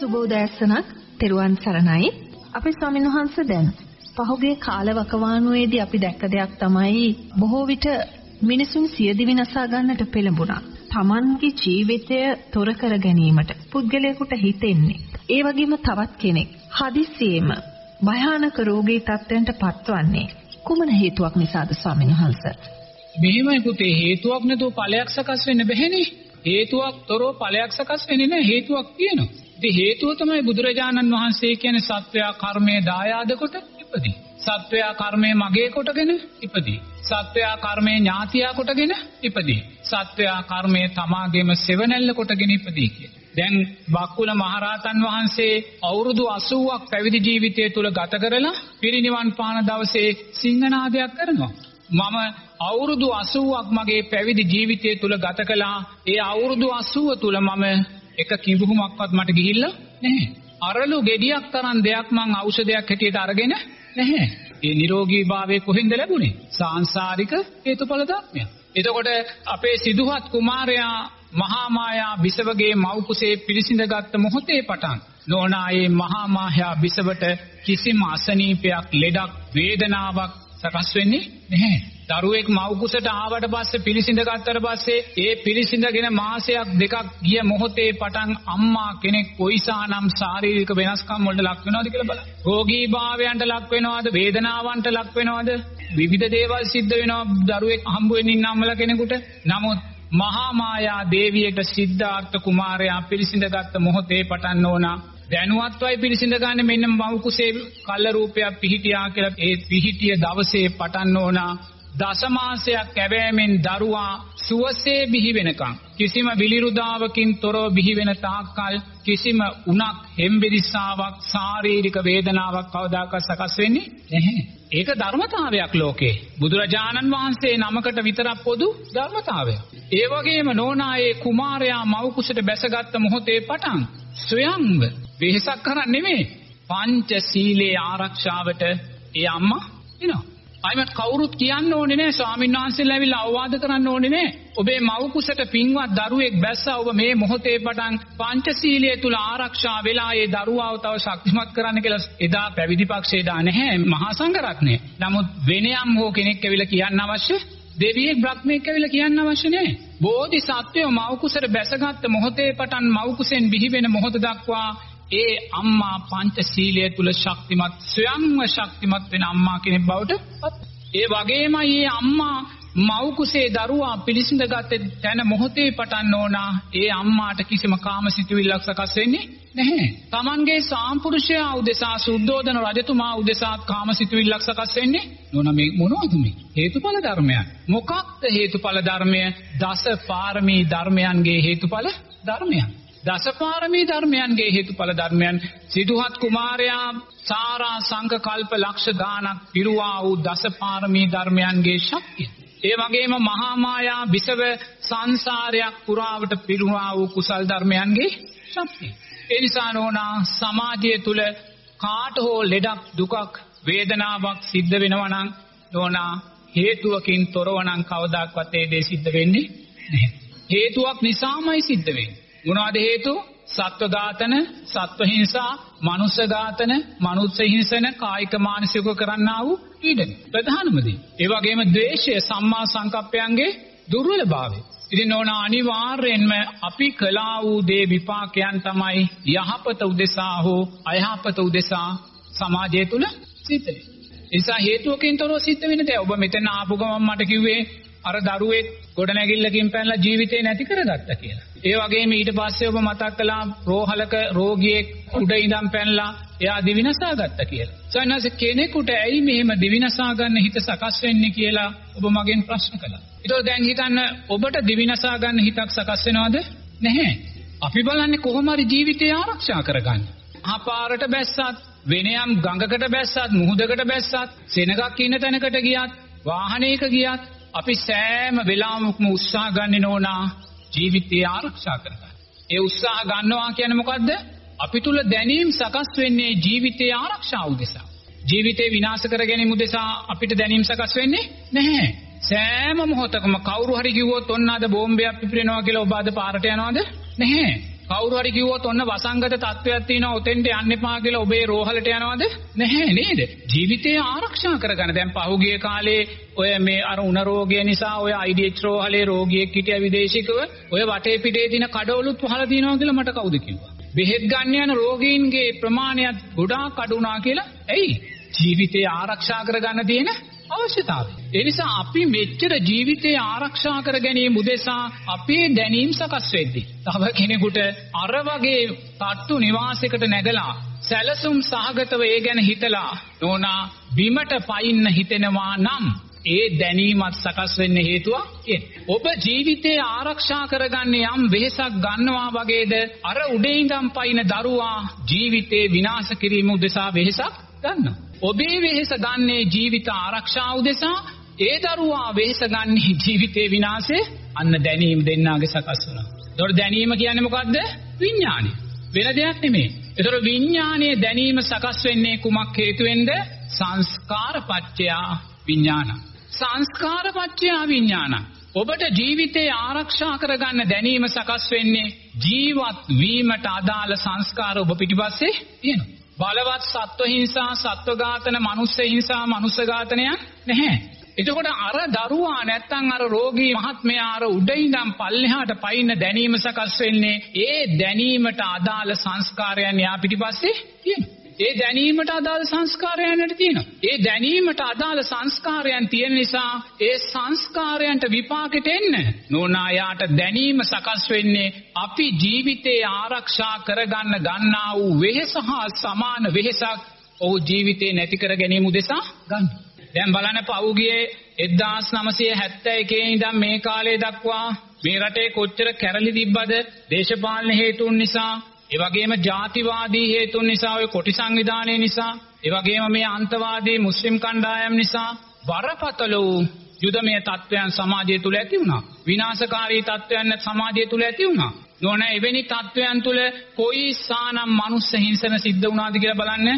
සුබෝදෑසනක් තෙරුවන් සරණයි. අපේ ස්වාමීන් වහන්සේ දැන් පහුගිය කාලවකවානුවේදී අපි දැක්ක දෙයක් තමයි බොහෝ විට මිනිසුන් සියදිවි නසා ගන්නට පෙළඹුණා. Tamanගේ ජීවිතය තොර කර ගැනීමට පුද්ගලයෙකුට හිතෙන්නේ. ඒ වගේම තවත් කෙනෙක් හදිස්සියෙම භයානක රෝගී තත්ත්වයන්ට පත්වන්නේ කුමන හේතුවක් නිසාද ස්වාමීන් වහන්සේ? මෙහෙමයි පුතේ හේතුවක් නැතුව ඵලයක් සකස් වෙන්න බැහැනේ. හේතුවක් තොරව ඵලයක් සකස් වෙන්නේ නැහැ හේතුවක් තියෙනවා. ඉතින් හේතුව තමයි බුදුරජාණන් වහන්සේ කියන්නේ සත්වයා කර්මයේ දායාද කොට ඉපදී. සත්වයා කර්මයේ මගේ කොටගෙන ඉපදී. සත්වයා කර්මයේ ඥාතියා කොටගෙන ඉපදී. සත්වයා කර්මයේ තමාගේම සෙවණැල්ල කොටගෙන ඉපදී කියලා. දැන් බක්කුල මහරහතන් වහන්සේ අවුරුදු 80ක් පැවිදි ජීවිතය තුල ගත කරලා පිරිනිවන් පාන දවසේ සිංහනාදයක් කරනවා. මම අවුරුදු 80ක් මගේ පැවිදි ජීවිතය තුල ගත කළා. ඒ අවුරුදු 80 තුල මම එක කිඹුහුමක්වත් මට ගිහිල්ලා නැහැ. අරලු ගෙඩියක් තරම් දෙයක් මං ඖෂධයක් හැටියට අරගෙන නැහැ. ඒ නිරෝගීභාවය කොහෙන්ද ලැබුණේ? සාංශාරික හේතුඵල ධර්මයක්. එතකොට අපේ සිදුහත් කුමාරයා මහා මායා බිසවගේ මව් කුසේ පිළිසිඳගත් මොහොතේ පටන් නෝනායේ මහා මායා බිසවට කිසිම අසනීපයක් ලෙඩක් වේදනාවක් සකස් වෙන්නේ නැහැ. දරුවෙක් මව් කුසට ආවට පස්සේ පිළිසිඳ ගත්තට පස්සේ ඒ පිළිසිඳගෙන මාසයක් දෙකක් ගිය මොහොතේ පටන් අම්මා කෙනෙක් කොයිසානම් ශාරීරික වෙනස්කම් වලට ලක් වෙනවද කියලා බලන්න. රෝගී භාවයන්ට ලක් වෙනවද? වේදනාවන්ට ලක් වෙනවද? විවිධ දේවල් සිද්ධ වෙනවා දරුවෙක් හම්බ වෙන්න ඉන්න අම්මලා කෙනෙකුට. නමුත් මහා මායා දේවියට සිද්ධාර්ථ කුමාරයා පිළිසිඳගත් මොහොතේ පටන් ඕනා දැනුවත්වයි පිළිසිඳ ගන්න මෙන්න මව් කුසේ කල්ල රූපයක් පිහිටියා කියලා ඒ පිහිටිය දවසේ පටන් ඕනා දසමාසයක් කැවෑමෙන් දරුවා සුවසේ බිහි වෙනකම් කිසිම විලිරුදාවකින් තොරව බිහි වෙන තාක්කල් කිසිම උණක් හෙම්බිරිස්සාවක් ශාරීරික වේදනාවක් කවදාකවත් සකස් වෙන්නේ නැහැ. ඒක ධර්මතාවයක් ලෝකේ. බුදුරජාණන් වහන්සේ නමකට විතරක් පොදු ධර්මතාවයක්. ඒ වගේම නෝනායේ කුමාරයා මව් කුසට බැසගත් මොහොතේ පටන් ස්වයංව වෙහසක් කරන්නේ නෙමෙයි. පංච සීලේ ආරක්ෂාවට ඒ අම්මා එනවා. අයිමත් කවුරුත් කියන්න ඕනේ නෑ ස්වාමීන් වහන්සේලා ඇවිල්ලා අවවාද කරන්න ඕනේ නෑ. ඔබේ මව් කුසට පින්වත් දරුවෙක් බැස්සා ඔබ මේ මොහොතේ පටන් පංචශීලයේ තුල ආරක්ෂා වෙලා ඒ දරුවාව තව ශක්තිමත් කරන්න කියලා එදා පැවිදි පක්ෂේ දා නැහැ මහා සංඝරත්නය. නමුත් වෙනයම් හෝ කෙනෙක් ඇවිල්ලා කියන්න අවශ්‍ය දෙවියෙක් බ්‍රහ්මෙක් ඇවිල්ලා කියන්න අවශ්‍ය නැහැ. බෝධිසත්වයෝ මව් කුසට බැසගත් මොහොතේ පටන් මව් කුසෙන් බිහි වෙන මොහොත දක්වා ඒ අම්මා පංචශීලය තුල ශක්තිමත් ස්වයංව ශක්තිමත් වෙන අම්මා කෙනෙක් බවට පත්. ඒ වගේමයි මේ අම්මා මව් කුසේ දරුවා පිළිසිඳගත් තැන මොහොතේ පටන් ඕනා ඒ අම්මාට කිසිම කාමසිතුවිල්ලක් සකස් වෙන්නේ නැහැ. Tamanගේ සාම්පුරුෂයා උදෙසා සුද්ධෝදන රජතුමා උදෙසා කාමසිතුවිල්ලක් සකස් වෙන්නේ නෝන මේ මොනවද මේ? හේතුඵල ධර්මයන්. මොකක්ද හේතුඵල ධර්මය? දස පාරමී ධර්මයන්ගේ හේතුඵල ධර්මයන්. දසපාරමී ධර්මයන්ගේ හේතුඵල ධර්මයන් සිදුහත් කුමාරයා සාරා සංඝ කල්ප ලක්ෂ ගානක් පිරුවා වූ දසපාරමී ධර්මයන්ගේ ශක්තිය. ඒ වගේම මහා මායා විසව සංසාරයක් පුරාවට පිරුවා වූ කුසල් ධර්මයන්ගේ ශක්තිය. ඒ නිසා නෝනා සමාජය තුල කාට හෝ ලෙඩක් දුකක් වේදනාවක් සිද්ධ වෙනවා නම් නෝනා හේතුවකින් තොරව නම් කවදාක්වත් ඒ දේ සිද්ධ වෙන්නේ නැහැ. හේතුවක් නිසාමයි සිද්ධ වෙන්නේ. මොනවද හේතු? සත්ව ඝාතන, සත්ව හිංසා, මනුෂ්‍ය ඝාතන, මනුෂ්‍ය හිංසන, කායික මානසික කරන්නා වූ පීඩන. ප්‍රධානම දේ. ඒ වගේම ද්වේෂය, සම්මා සංකප්පයන්ගේ දුර්වලභාවය. ඉතින් ඕන අනිවාර්යෙන්ම අපි කළා වූ දේ විපාකයන් තමයි යහපත උදෙසා හෝ අයහපත උදෙසා සමාජය තුල සිද්ධ වෙන්නේ. ඒ නිසා හේතුවකින් තොරව සිද්ධ වෙන දේ. ඔබ මෙතන ආපු ගමන් මට කිව්වේ අර දරුවෙක් ගොඩනැගිල්ලකින් පැනලා ජීවිතේ නැති කරගත්තා කියලා. ඒ වගේම ඊට පස්සේ ඔබ මතක් කළා රෝහලක රෝගියෙක් උඩ ඉඳන් පැනලා එයා දිවිනසා ගත්තා කියලා. සයන්ස් කෙනෙකුට ඇයි මෙහෙම දිවිනසා ගන්න හිත සකස් වෙන්නේ කියලා ඔබ මගෙන් ප්‍රශ්න කළා. ඒතකොට දැන් හිතන්න ඔබට දිවිනසා ගන්න හිතක් සකස් වෙනවද? නැහැ. අපි බලන්නේ කොහොම හරි ජීවිතය ආරක්ෂා කරගන්න. අපාරට බැස්සත් වෙනයම් ගඟකට බැස්සත් මුහුදකට බැස්සත් සෙනගක් ඉන්න තැනකට ගියත් වාහනයක ගියත් අපි සෑම වෙලාවකම උත්සාහ ගන්න ඕනා ජීවිතය ආරක්ෂා කරගන්න. ඒ උත්සාහ ගන්නවා කියන්නේ මොකද්ද? අපි තුල දැනීම් සකස් වෙන්නේ ජීවිතය ආරක්ෂා උදෙසා. ජීවිතේ විනාශ කර ගැනීම උදෙසා අපිට දැනීම් සකස් වෙන්නේ නැහැ. සෑම මොහොතකම කවුරු හරි කිව්වොත් ඔන්න අද බෝම්බයක් පිපිරෙනවා කියලා ඔබ අද පාරට යනවද? නැහැ. කවුරු හරි කිව්වොත් ඔන්න වසංගත තත්වයක් තියෙනවා ඔතෙන්ට යන්න එපා කියලා ඔබේ රෝහලට යනවද? නැහැ නේද? ජීවිතය ආරක්ෂා කරගන්න. දැන් පහුගිය කාලේ ඔය මේ අර උණ රෝගය නිසා ඔය IDH රෝහලේ රෝගියෙක් හිටියා විදේශිකව ඔය වටේ පිටේ දින කඩවලුත් වහලා තියෙනවා කියලා මට කවුද කිව්වා? බෙහෙත් ගන්න යන රෝගීන්ගේ ප්‍රමාණයත් ගොඩාක් අඩු වුණා කියලා. ඇයි? ජීවිතය ආරක්ෂා කරගන්න තියෙන අවශ්‍යතාවය. ඒ නිසා අපි මෙච්චර ජීවිතය ආරක්ෂා කර ගැනීම උදෙසා අපේ දැනීම් සකස් වෙද්දී තව කෙනෙකුට අර වගේ තට්ටු නිවාසයකට නැගලා සැලසුම් සහගතව ඒ ගැන හිතලා නෝනා බිමට පයින්න හිතෙනවා නම් ඒ දැනීමත් සකස් වෙන්න හේතුවක් ඔබ ජීවිතේ ආරක්ෂා කරගන්න යම් වෙහෙසක් ගන්නවා වගේද අර උඩේ ඉඳන් පයින් දරුවා ජීවිතේ විනාශ කිරීම උදෙසා වෙහෙසක් ගන්නවා. ඔබේ වෙහෙස ගන්නේ ජීවිත ආරක්ෂාව උදෙසා ඒ දරුවා වෙහෙස ගන්නේ ජීවිතේ විනාශේ අන්න දැනීම දෙන්නාගේ සකස් වෙනවා. ඒතකොට දැනීම කියන්නේ මොකද්ද? විඥානය. වෙන දෙයක් නෙමෙයි. ඒතකොට විඥානයේ දැනීම සකස් වෙන්නේ කුමක් හේතුවෙන්ද? සංස්කාර පත්‍යා විඥාන. සංස්කාර පත්‍යා විඥාන. ඔබට ජීවිතේ ආරක්ෂා කරගන්න දැනීම සකස් වෙන්නේ ජීවත් වීමට අදාළ සංස්කාර ඔබ පිටිපස්සේ තියෙනවා. බලවත් සත්ව හිංසා, සත්ව ඝාතන, මනුස්ස හිංසා, මනුස්ස ඝාතනයක් නැහැ. එතකොට අර දරුවා නැත්තම් අර රෝගී මහත්මයා අර උඩ ඉඳන් පල්ලෙහාට පයින්න දැනීම සකස් වෙන්නේ ඒ දැනීමට අදාළ සංස්කාරයන් යා පිටිපස්සේ තියෙනවා. ඒ දැනීමට අදාළ සංස්කාරයන්ට තියෙනවා. ඒ දැනීමට අදාළ සංස්කාරයන් තියෙන නිසා ඒ සංස්කාරයන්ට විපාකෙට එන්න නෝනායාට දැනීම සකස් වෙන්නේ අපි ජීවිතේ ආරක්ෂා කරගන්න ගන්නා වූ වෙහෙස හා සමාන වෙහෙසක් ඔහු ජීවිතේ නැති කර ගැනීම උදෙසා ගන්න. දැන් බලන්න පෞගියේ 1971 ඉඳන් මේ කාලේ දක්වා මේ රටේ කොච්චර කැරලි තිබ්බද දේශපාලන හේතුන් නිසා ඒ වගේම ಜಾතිවාදී හේතුන් නිසා ඔය කොටි සංවිධානය නිසා ඒ වගේම මේ අන්තවාදී මුස්ලිම් කණ්ඩායම් නිසා බරපතල වූ යුදමය තත්වයන් සමාජය තුල ඇති වුණා. විනාශකාරී තත්වයන් සමාජය තුල ඇති වුණා. නොන එවැනි තත්වයන් තුල කොයි සානම් මනුස්ස හිංසන සිද්ධ වුණාද කියලා බලන්න.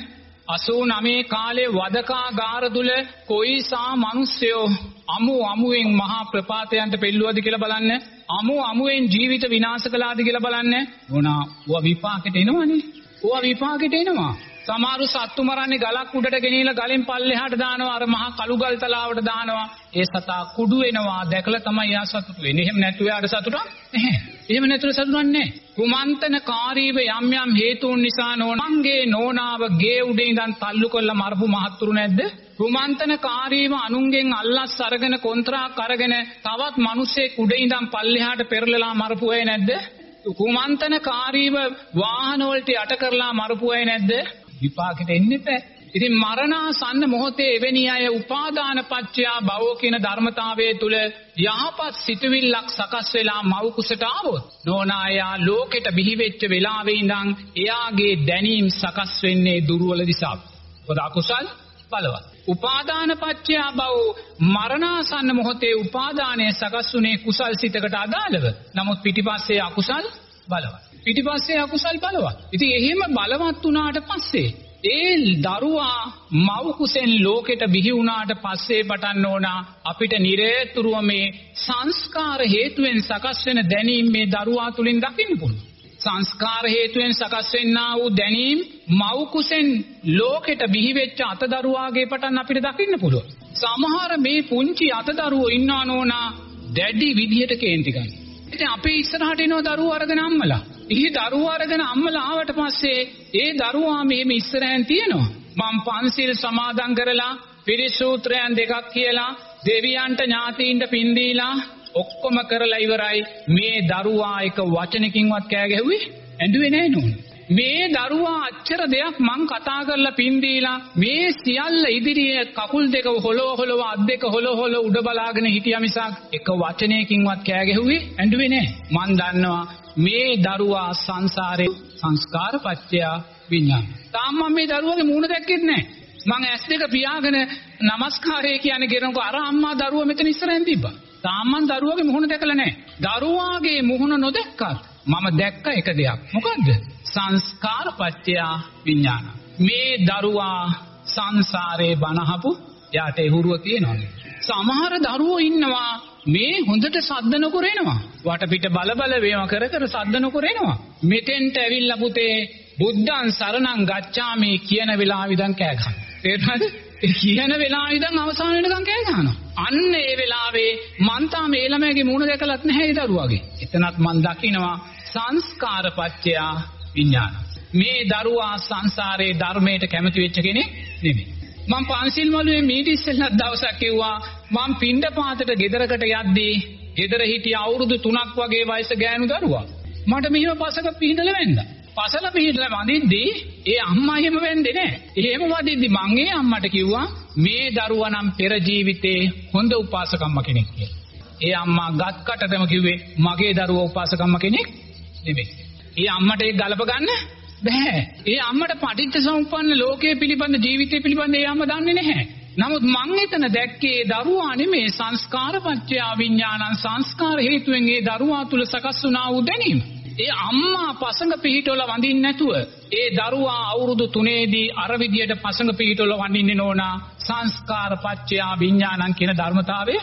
89 කාලේ වදකාගාර තුල කොයිසා මිනිස්සයෝ අමු අමුවෙන් මහා ප්‍රපාතයන්ට පෙල්ලුවද කියලා බලන්න. අමු අමුවෙන් ජීවිත විනාශ කළාද කියලා බලන්න. මොනා ඔය විපාකෙට එනවනේ. ඔය විපාකෙට එනවා. සමහරු සත්තු මරන්නේ ගලක් උඩට ගෙනියලා ගලෙන් පල්ලෙහාට දානවා. අර මහා කළු ගල් තලාවට දානවා. ඒ සතා කුඩු වෙනවා. දැකලා තමයි යා සතුටු වෙන්නේ. එහෙම නැතුව යාට සතුටක් නැහැ. එහෙම නැතුව සතුටක් නැහැ. කුමන්තනකාරීව යම් යම් හේතුන් නිසා නෝනංගේ නෝනාව ගේ උඩේ ඉඳන් තල්ලු කරලා මරපු මහත්තුරු නැද්ද? කුමන්තනකාරීව අනුන්ගෙන් අල්ලස් අරගෙන කොන්ත්‍රාක් අරගෙන තවත් මිනිස්සෙක් උඩේ ඉඳන් පල්ලෙහාට පෙරලලා මරපු අය නැද්ද? කුමන්තනකාරීව වාහන වලට යට කරලා මරපු අය නැද්ද? විපාකෙට එන්නේ නැහැ. ඉතින් මරණාසන්න මොහොතේ එවැනි අය උපාදාන පත්‍යා භවෝ කියන ධර්මතාවයේ තුල යහපත් සිතුවිල්ලක් සකස් වෙලා මව් කුසට ආවොත් නෝනායා ලෝකෙට බිහි වෙච්ච වෙලාවේ ඉඳන් එයාගේ දැනීම් සකස් වෙන්නේ දුර්වල දිශාව. මොකද අකුසල් බලවත්. උපාදාන පත්‍යා භවෝ මරණාසන්න මොහොතේ උපාදානය සකස් වුනේ කුසල් සිතකට අදාළව. නමුත් පිටිපස්සේ අකුසල් බලවත්. පිටිපස්සේ අකුසල් බලවත්. ඉතින් එහෙම බලවත් වුණාට පස්සේ ඒ දරුවා මව් කුසෙන් ලෝකෙට බිහි වුණාට පස්සේ පටන් ඕන අපිට නිරේතුරුව මේ සංස්කාර හේතුවෙන් සකස් වෙන දැනීම මේ දරුවා තුලින් දකින්න පුළුවන්. සංස්කාර හේතුවෙන් සකස් වෙන්නා වූ දැනීම මව් කුසෙන් ලෝකෙට බිහි වෙච්ච අතදරුවාගේ පටන් අපිට දකින්න පුළුවන්. සමහර මේ පුංචි අතදරුවෝ ඉන්නා නෝනා දැඩි විදියට කේන්ති ගන්න. ඉතින් අපේ ඉස්සරහට එනවා දරුවෝ අරගෙන අම්මලා. ඉහි දරුවා අරගෙන අම්මලා ආවට පස්සේ ඒ දරුවා මෙහෙම ඉස්සරහෙන් තියෙනවා. මම පන්සිල් සමාදන් කරලා පිරිසූත්‍රයන් දෙකක් කියලා දෙවියන්ට ඥාතීන්ට පින් දීලා ඔක්කොම කරලා ඉවරයි. මේ දරුවා එක වචනකින්වත් කෑ ගැහුවේ ඇඬුවේ නැහැ නෝන. මේ දරුවා අච්චර දෙයක් මං කතා කරලා පින් දීලා මේ සියල්ල ඉදිරියේ කකුල් දෙක හොලව හොලව අත් දෙක හොලව හොලව උඩ බලාගෙන හිටියා මිසක් එක වචනයකින්වත් කෑ ගැහුවේ ඇඬුවේ නැහැ. මං දන්නවා මේ දරුවා සංසාරේ සංස්කාර පත්‍ය විඥාන. තාම මම මේ දරුවගේ මූණ දැක්කෙත් නැහැ. මං ඇස් දෙක පියාගෙන নমස්කාරය කියන්නේ කරනකොට අර අම්මා දරුවා මෙතන ඉස්සරහින් තිබ්බා. තාම මං දරුවගේ මුහුණ දැකලා නැහැ. දරුවාගේ මුහුණ නොදැක්කත් මම දැක්ක එක දෙයක්. මොකද්ද? සංස්කාර පත්‍ය විඥාන. මේ දරුවා සංසාරේ බනහපු යාට එහුරුව තියෙනවනේ. සමහර දරුවෝ ඉන්නවා මේ හොඳට සද්ද නොකර එනවා. වටපිට බල බල වේම කර කර සද්ද නොකර එනවා. මෙතෙන්ට ඇවිල්ලා පුතේ බුද්ධං සරණං ගච්ඡාමි කියන වෙලාවෙ ඉඳන් කෑ ගහනවා. තේරුණාද? ඒ කියන වෙලාවෙ ඉඳන් අවසාන වෙනකන් කෑ ගහනවා. අන්න ඒ වෙලාවේ මං තාම ඒ ළමයාගේ මූණ දැකලත් නැහැ ඒ දරුවාගේ. එතනත් මං දකිනවා සංස්කාර පත්‍යා විඥාන. මේ දරුවා සංසාරේ ධර්මයට කැමති වෙච්ච කෙනෙක් නෙමෙයි. මම පන්සිල් මළුවේ මීට ඉස්සෙල්ලත් දවසක් කිව්වා මම පින්ඩ පාතට ගෙදරකට යද්දී ගෙදර හිටිය අවුරුදු 3ක් වගේ වයස ගෑනු දරුවා. මට මෙහෙම පසක පිහිඳලා වැන්දා. පසල පිහිටලා වඳිද්දී ඒ අම්මා එහෙම වෙන්නේ නැහැ. එහෙම වදිද්දි මං ඒ අම්මට කිව්වා මේ දරුවා නම් පෙර ජීවිතේ හොඳ උපාසකම්ම කෙනෙක් කියලා. ඒ අම්මා ගත් කටදම කිව්වේ මගේ දරුවා උපාසකම්ම කෙනෙක් නෙමෙයි. ඒ අම්මට ඒක ගලප ගන්න බෑ. ඒ අම්මට පටිච්ච සමුප්පන්න ලෝකයේ පිළිබඳ ජීවිතය පිළිබඳ ඒ අම්ම දන්නේ නැහැ. නමුත් මං එතන දැක්කේ දරුවා නෙමේ සංස්කාර පත්‍ය විඥානං සංස්කාර හේතුවෙන් ඒ දරුවා තුල සකස් වුණා වූ දැනීම. ඒ අම්මා පසඟ පිහිටවල වඳින්නේ නැතුව ඒ දරුවා අවුරුදු 3ේදී අර විදියට පසඟ පිහිටවල වඳින්නේ නෝනා සංස්කාර පත්‍ය විඥානං කියන ධර්මතාවය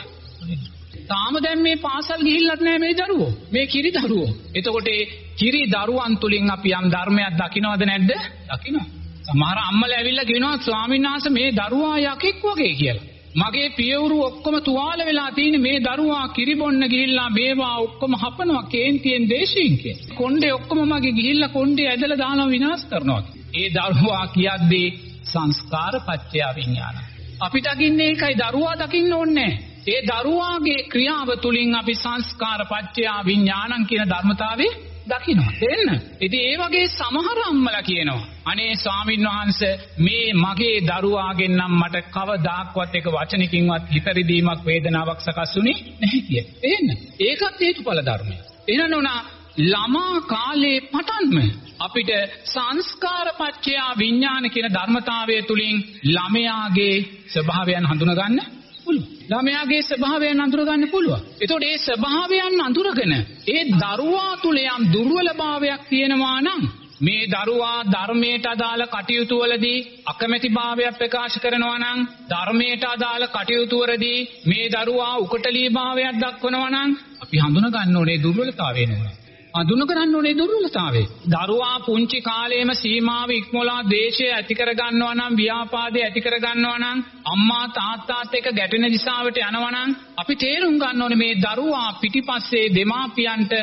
තාම දැන් මේ පාසල් ගිහිල්ලත් නැහැ මේ දරුවෝ. මේ කිරි දරුවෝ. එතකොට ඒ කිරි දරුවන් තුලින් අපි යම් ධර්මයක් දකින්නවද නැද්ද? දකින්නවා. සමහර අම්මලා ඇවිල්ලා කියනවා ස්වාමීන් වහන්සේ මේ දරුවා යකෙක් වගේ කියලා. මගේ පියවරු ඔක්කොම තුවාල වෙලා තියෙන මේ දරුවා කිරි බොන්න ගිහිල්ලා මේවා ඔක්කොම හපනවා කේන්තියෙන් දේශීන් කියලා. කොණ්ඩේ ඔක්කොම මගේ ගිහිල්ලා කොණ්ඩේ ඇදලා දානවා විනාශ කරනවා. ඒ දරුවා කියද්දී සංස්කාර පත්‍ය විඥාන. අපි දකින්නේ ඒකයි දරුවා දකින්න ඕනේ ඒ දරුවාගේ ක්‍රියාව තුලින් අපි සංස්කාර පත්‍ය විඥානං කියන ධර්මතාවේ දකින්නවා. දෙන්න. ඉතින් ඒ වගේ සමහර අම්මලා කියනවා අනේ ස්වාමින් වහන්සේ මේ මගේ දරුවාගෙන් නම් මට කවදාක්වත් එක වචනකින්වත් හිතරිදීමක් වේදනාවක් සකස් වුණේ නැහැ කිය. එහෙන්න. ඒකත් හේතුඵල ධර්මයක්. එහෙනම් උනා ළමා කාලේ පටන්ම අපිට සංස්කාරපච්චය විඥාන කියන ධර්මතාවය තුලින් ළමයාගේ ස්වභාවයන් හඳුනා ගන්න පුළුවන්. ළමයාගේ ස්වභාවයන් අඳුර ගන්න පුළුවන්. ඒතකොට ඒ ස්වභාවයන් අඳුරගෙන ඒ දරුවා තුල යම් දුර්වලභාවයක් තියෙනවා නම් මේ දරුවා ධර්මයට අදාළ කටයුතු වලදී අකමැතිභාවයක් ප්‍රකාශ කරනවා නම් ධර්මයට අදාළ කටයුතු වලදී මේ දරුවා උකටලී භාවයක් දක්වනවා නම් අපි හඳුනා ගන්න ඕනේ දුර්වලතාවය නෙවෙයි. අඳුන කරන්න ඕනේ දුර්වලතාවය. දරුවා පුංචි කාලේම සීමාව ඉක්මවලා ද්වේෂය ඇති කර ගන්නවා නම් ව්‍යාපාදේ ඇති කර ගන්නවා නම් අම්මා තාත්තාත් එක්ක ගැටෙන දිශාවට යනවා නම් අපි තේරුම් ගන්න ඕනේ මේ දරුවා පිටිපස්සේ දෙමාපියන්ට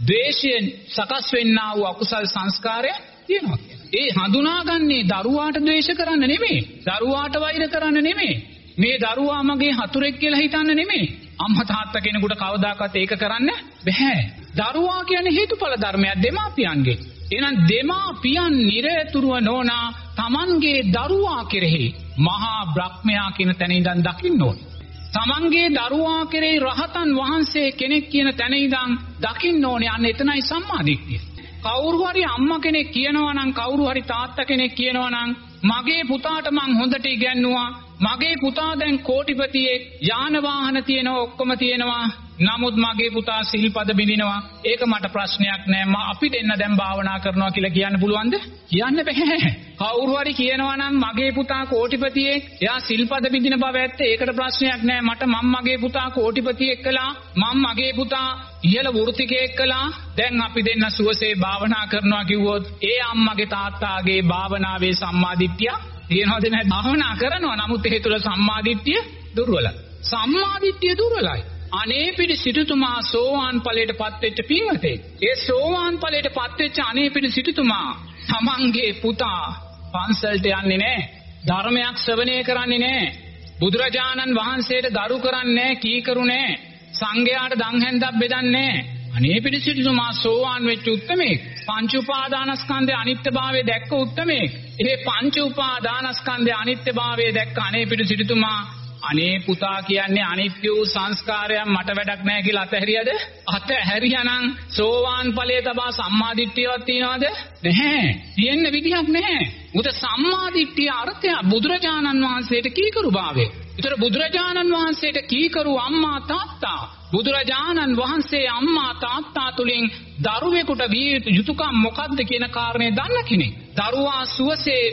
ද්වේෂයෙන් සකස් වෙන්නා වූ අකුසල් සංස්කාරය තියෙනවා ඒ හඳුනාගන්නේ දරුවාට ද්වේෂ කරන්න නෙමෙයි. දරුවාට වෛර කරන්න නෙමෙයි. මේ දරුවා මගේ හතුරෙක් කියලා හිතන්න නෙමෙයි. අම්මා තාත්තා කෙනෙකුට කවදාකවත් ඒක කරන්න බෑ. දරුවා කියන්නේ හේතුඵල ධර්මයක් දෙමාපියන්ගේ. එහෙනම් දෙමාපියන් නිරතුරුව නෝනා Tamanගේ දරුවා කෙරෙහි මහා බ්‍රහ්මයා කියන තැන ඉඳන් දකින්න ඕනේ. තමන්ගේ දරුවා කෙරෙහි රහතන් වහන්සේ කෙනෙක් කියන තැන ඉඳන් දකින්න ඕනේ අන්න එතනයි සම්මාදිට්ඨිය. කවුරු හරි අම්මා කෙනෙක් කියනවා නම් කවුරු හරි තාත්තා කෙනෙක් කියනවා නම් මගේ පුතාට මං හොඳට ඉගැන්නුවා මගේ පුතා දැන් කෝටිපතියෙක් යාන වාහන තියෙනවා ඔක්කොම තියෙනවා නමුත් මගේ පුතා සිල්පද බිඳිනවා. ඒක මට ප්‍රශ්නයක් නෑ. මම අපි දෙන්න දැන් භාවනා කරනවා කියලා කියන්න පුළුවන්ද? කියන්න බෑ. කවුරු හරි කියනවා නම් මගේ පුතා කෝටිපතියෙක් එයා සිල්පද බිඳින බව ඇත්ත. ඒකට ප්‍රශ්නයක් නෑ. මට මම මගේ පුතා කෝටිපතියෙක් කළා. මම මගේ පුතා ඉහළ වෘත්තිකයෙක් කළා. දැන් අපි දෙන්න සුවසේ භාවනා කරනවා කිව්වොත් ඒ අම්මගේ තාත්තාගේ භාවනාවේ සම්මාදිට්ඨිය තියනවද නැහැ භාවනා කරනවා. නමුත් ඒ තුළ සම්මාදිට්ඨිය දුර්වලයි. සම්මාදිට්ඨිය දුර්වලයි. අනේ පිට සිටුතුමා සෝවාන් ඵලයට පත්වෙච්ච පින්වතේ. ඒ සෝවාන් ඵලයට පත්වෙච්ච අනේ පිට සිටුතුමා තමන්ගේ පුතා පන්සලට යන්නේ නැහැ. ධර්මයක් ශ්‍රවණය කරන්නේ නැහැ. බුදුරජාණන් වහන්සේට ගරු කරන්නේ නැහැ, කීකරු නැහැ. සංඝයාට දන් හැන්දක් බෙදන්නේ නැහැ. අනේ පිට සිටුතුමා සෝවාන් වෙච්ච උත්තමෙක්. පංච උපාදානස්කන්ධයේ අනිත්‍යභාවය දැක්ක උත්තමෙක්. ඒ පංච උපාදානස්කන්ධයේ අනිත්‍යභාවය දැක්ක අනේ පිට සිටුතුමා අනේ පුතා කියන්නේ අනිත්‍ය වූ සංස්කාරයන් මට වැඩක් නැහැ කියලා අතහැරියද? අතහැරියානම් සෝවාන් ඵලයේ තබා සම්මාදිට්ඨියවත් තියනවද? නැහැ. තියෙන්න විදිහක් නැහැ. උත සම්මාදිට්ඨිය අර්ථය බුදුරජාණන් වහන්සේට කීකරු භාවය. ඒතර බුදුරජාණන් වහන්සේට කීකරු අම්මා තාත්තා බුදුරජාණන් වහන්සේ අම්මා තාත්තා තුලින් දරුවෙකුට විය යුතුකම් මොකක්ද කියන කාරණේ දන්න කෙනෙක්. දරුවා සුවසේ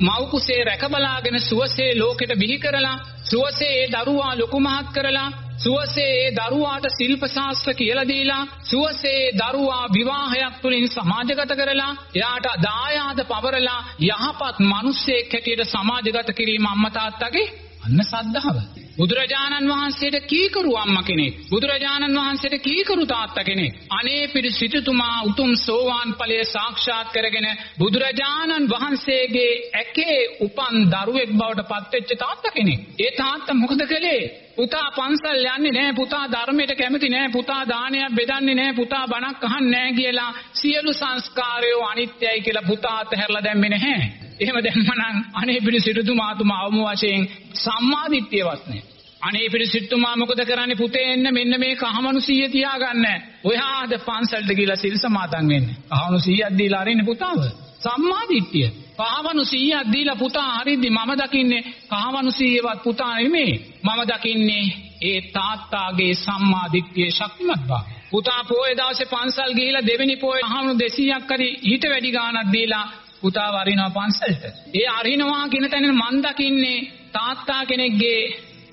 මව් කුසේ රැකබලාගෙන සුවසේ ලෝකෙට බිහි කරලා සුවසේ ඒ දරුවා ලොකු මහත් කරලා සුවසේ ඒ දරුවාට ශිල්ප ශාස්ත්‍ර කියලා දීලා සුවසේ දරුවා විවාහයක් තුලින් සමාජගත කරලා එයාට දායාද පවරලා යහපත් මිනිසෙක් හැටියට සමාජගත කිරීම අම්මා තාත්තගේ අන්න සද්ධාව. බුදුරජාණන් වහන්සේට කීකරු අම්මා කෙනෙක්. බුදුරජාණන් වහන්සේට කීකරු තාත්තා කෙනෙක්. අනේ පිරිසිතුමා උතුම් සෝවාන් ඵලය සාක්ෂාත් කරගෙන බුදුරජාණන් වහන්සේගේ ඇකේ උපන් දරුවෙක් බවට පත්වෙච්ච තාත්තා කෙනෙක්. ඒ තාත්තා මොකද කළේ? පුතා පන්සල් යන්නේ නැහැ පුතා ධර්මයට කැමති නැහැ පුතා දානයක් බෙදන්නේ නැහැ පුතා බණක් අහන්නේ නැහැ කියලා සියලු සංස්කාරයෝ අනිත්‍යයි කියලා පුතා අතහැරලා දැම්මේ නැහැ. එහෙම දැම්මනම් අනේ පිළිසිටුමාතුමා අවම වශයෙන් සම්මාදිට්ඨියවත් නැහැ. අනේ පිළිසිටුමා මොකද කරන්නේ පුතේ එන්න මෙන්න මේ කහමනු 100 තියාගන්න. ඔයාද පන්සල්ට ගිහලා සිල් සමාදන් වෙන්න. කහමනු 100ක් දීලා අරින්නේ පුතාව. සම්මාදිට්ඨිය. කහවණු 100ක් දීලා පුතා හරිද්දි මම දකින්නේ කහවණු 100වත් පුතා නෙමේ. මම දකින්නේ ඒ තාත්තාගේ සම්මා දිට්ඨියේ ශක්තිමත් බව. පුතා පොයේ දවසේ පන්සල් ගිහිලා දෙවෙනි පොයේ අහමු 200ක් හරි ඊට වැඩි ගාණක් දීලා පුතා වරිනවා පන්සලට. ඒ අරිනවා කියන තැන මම දකින්නේ තාත්තා කෙනෙක්ගේ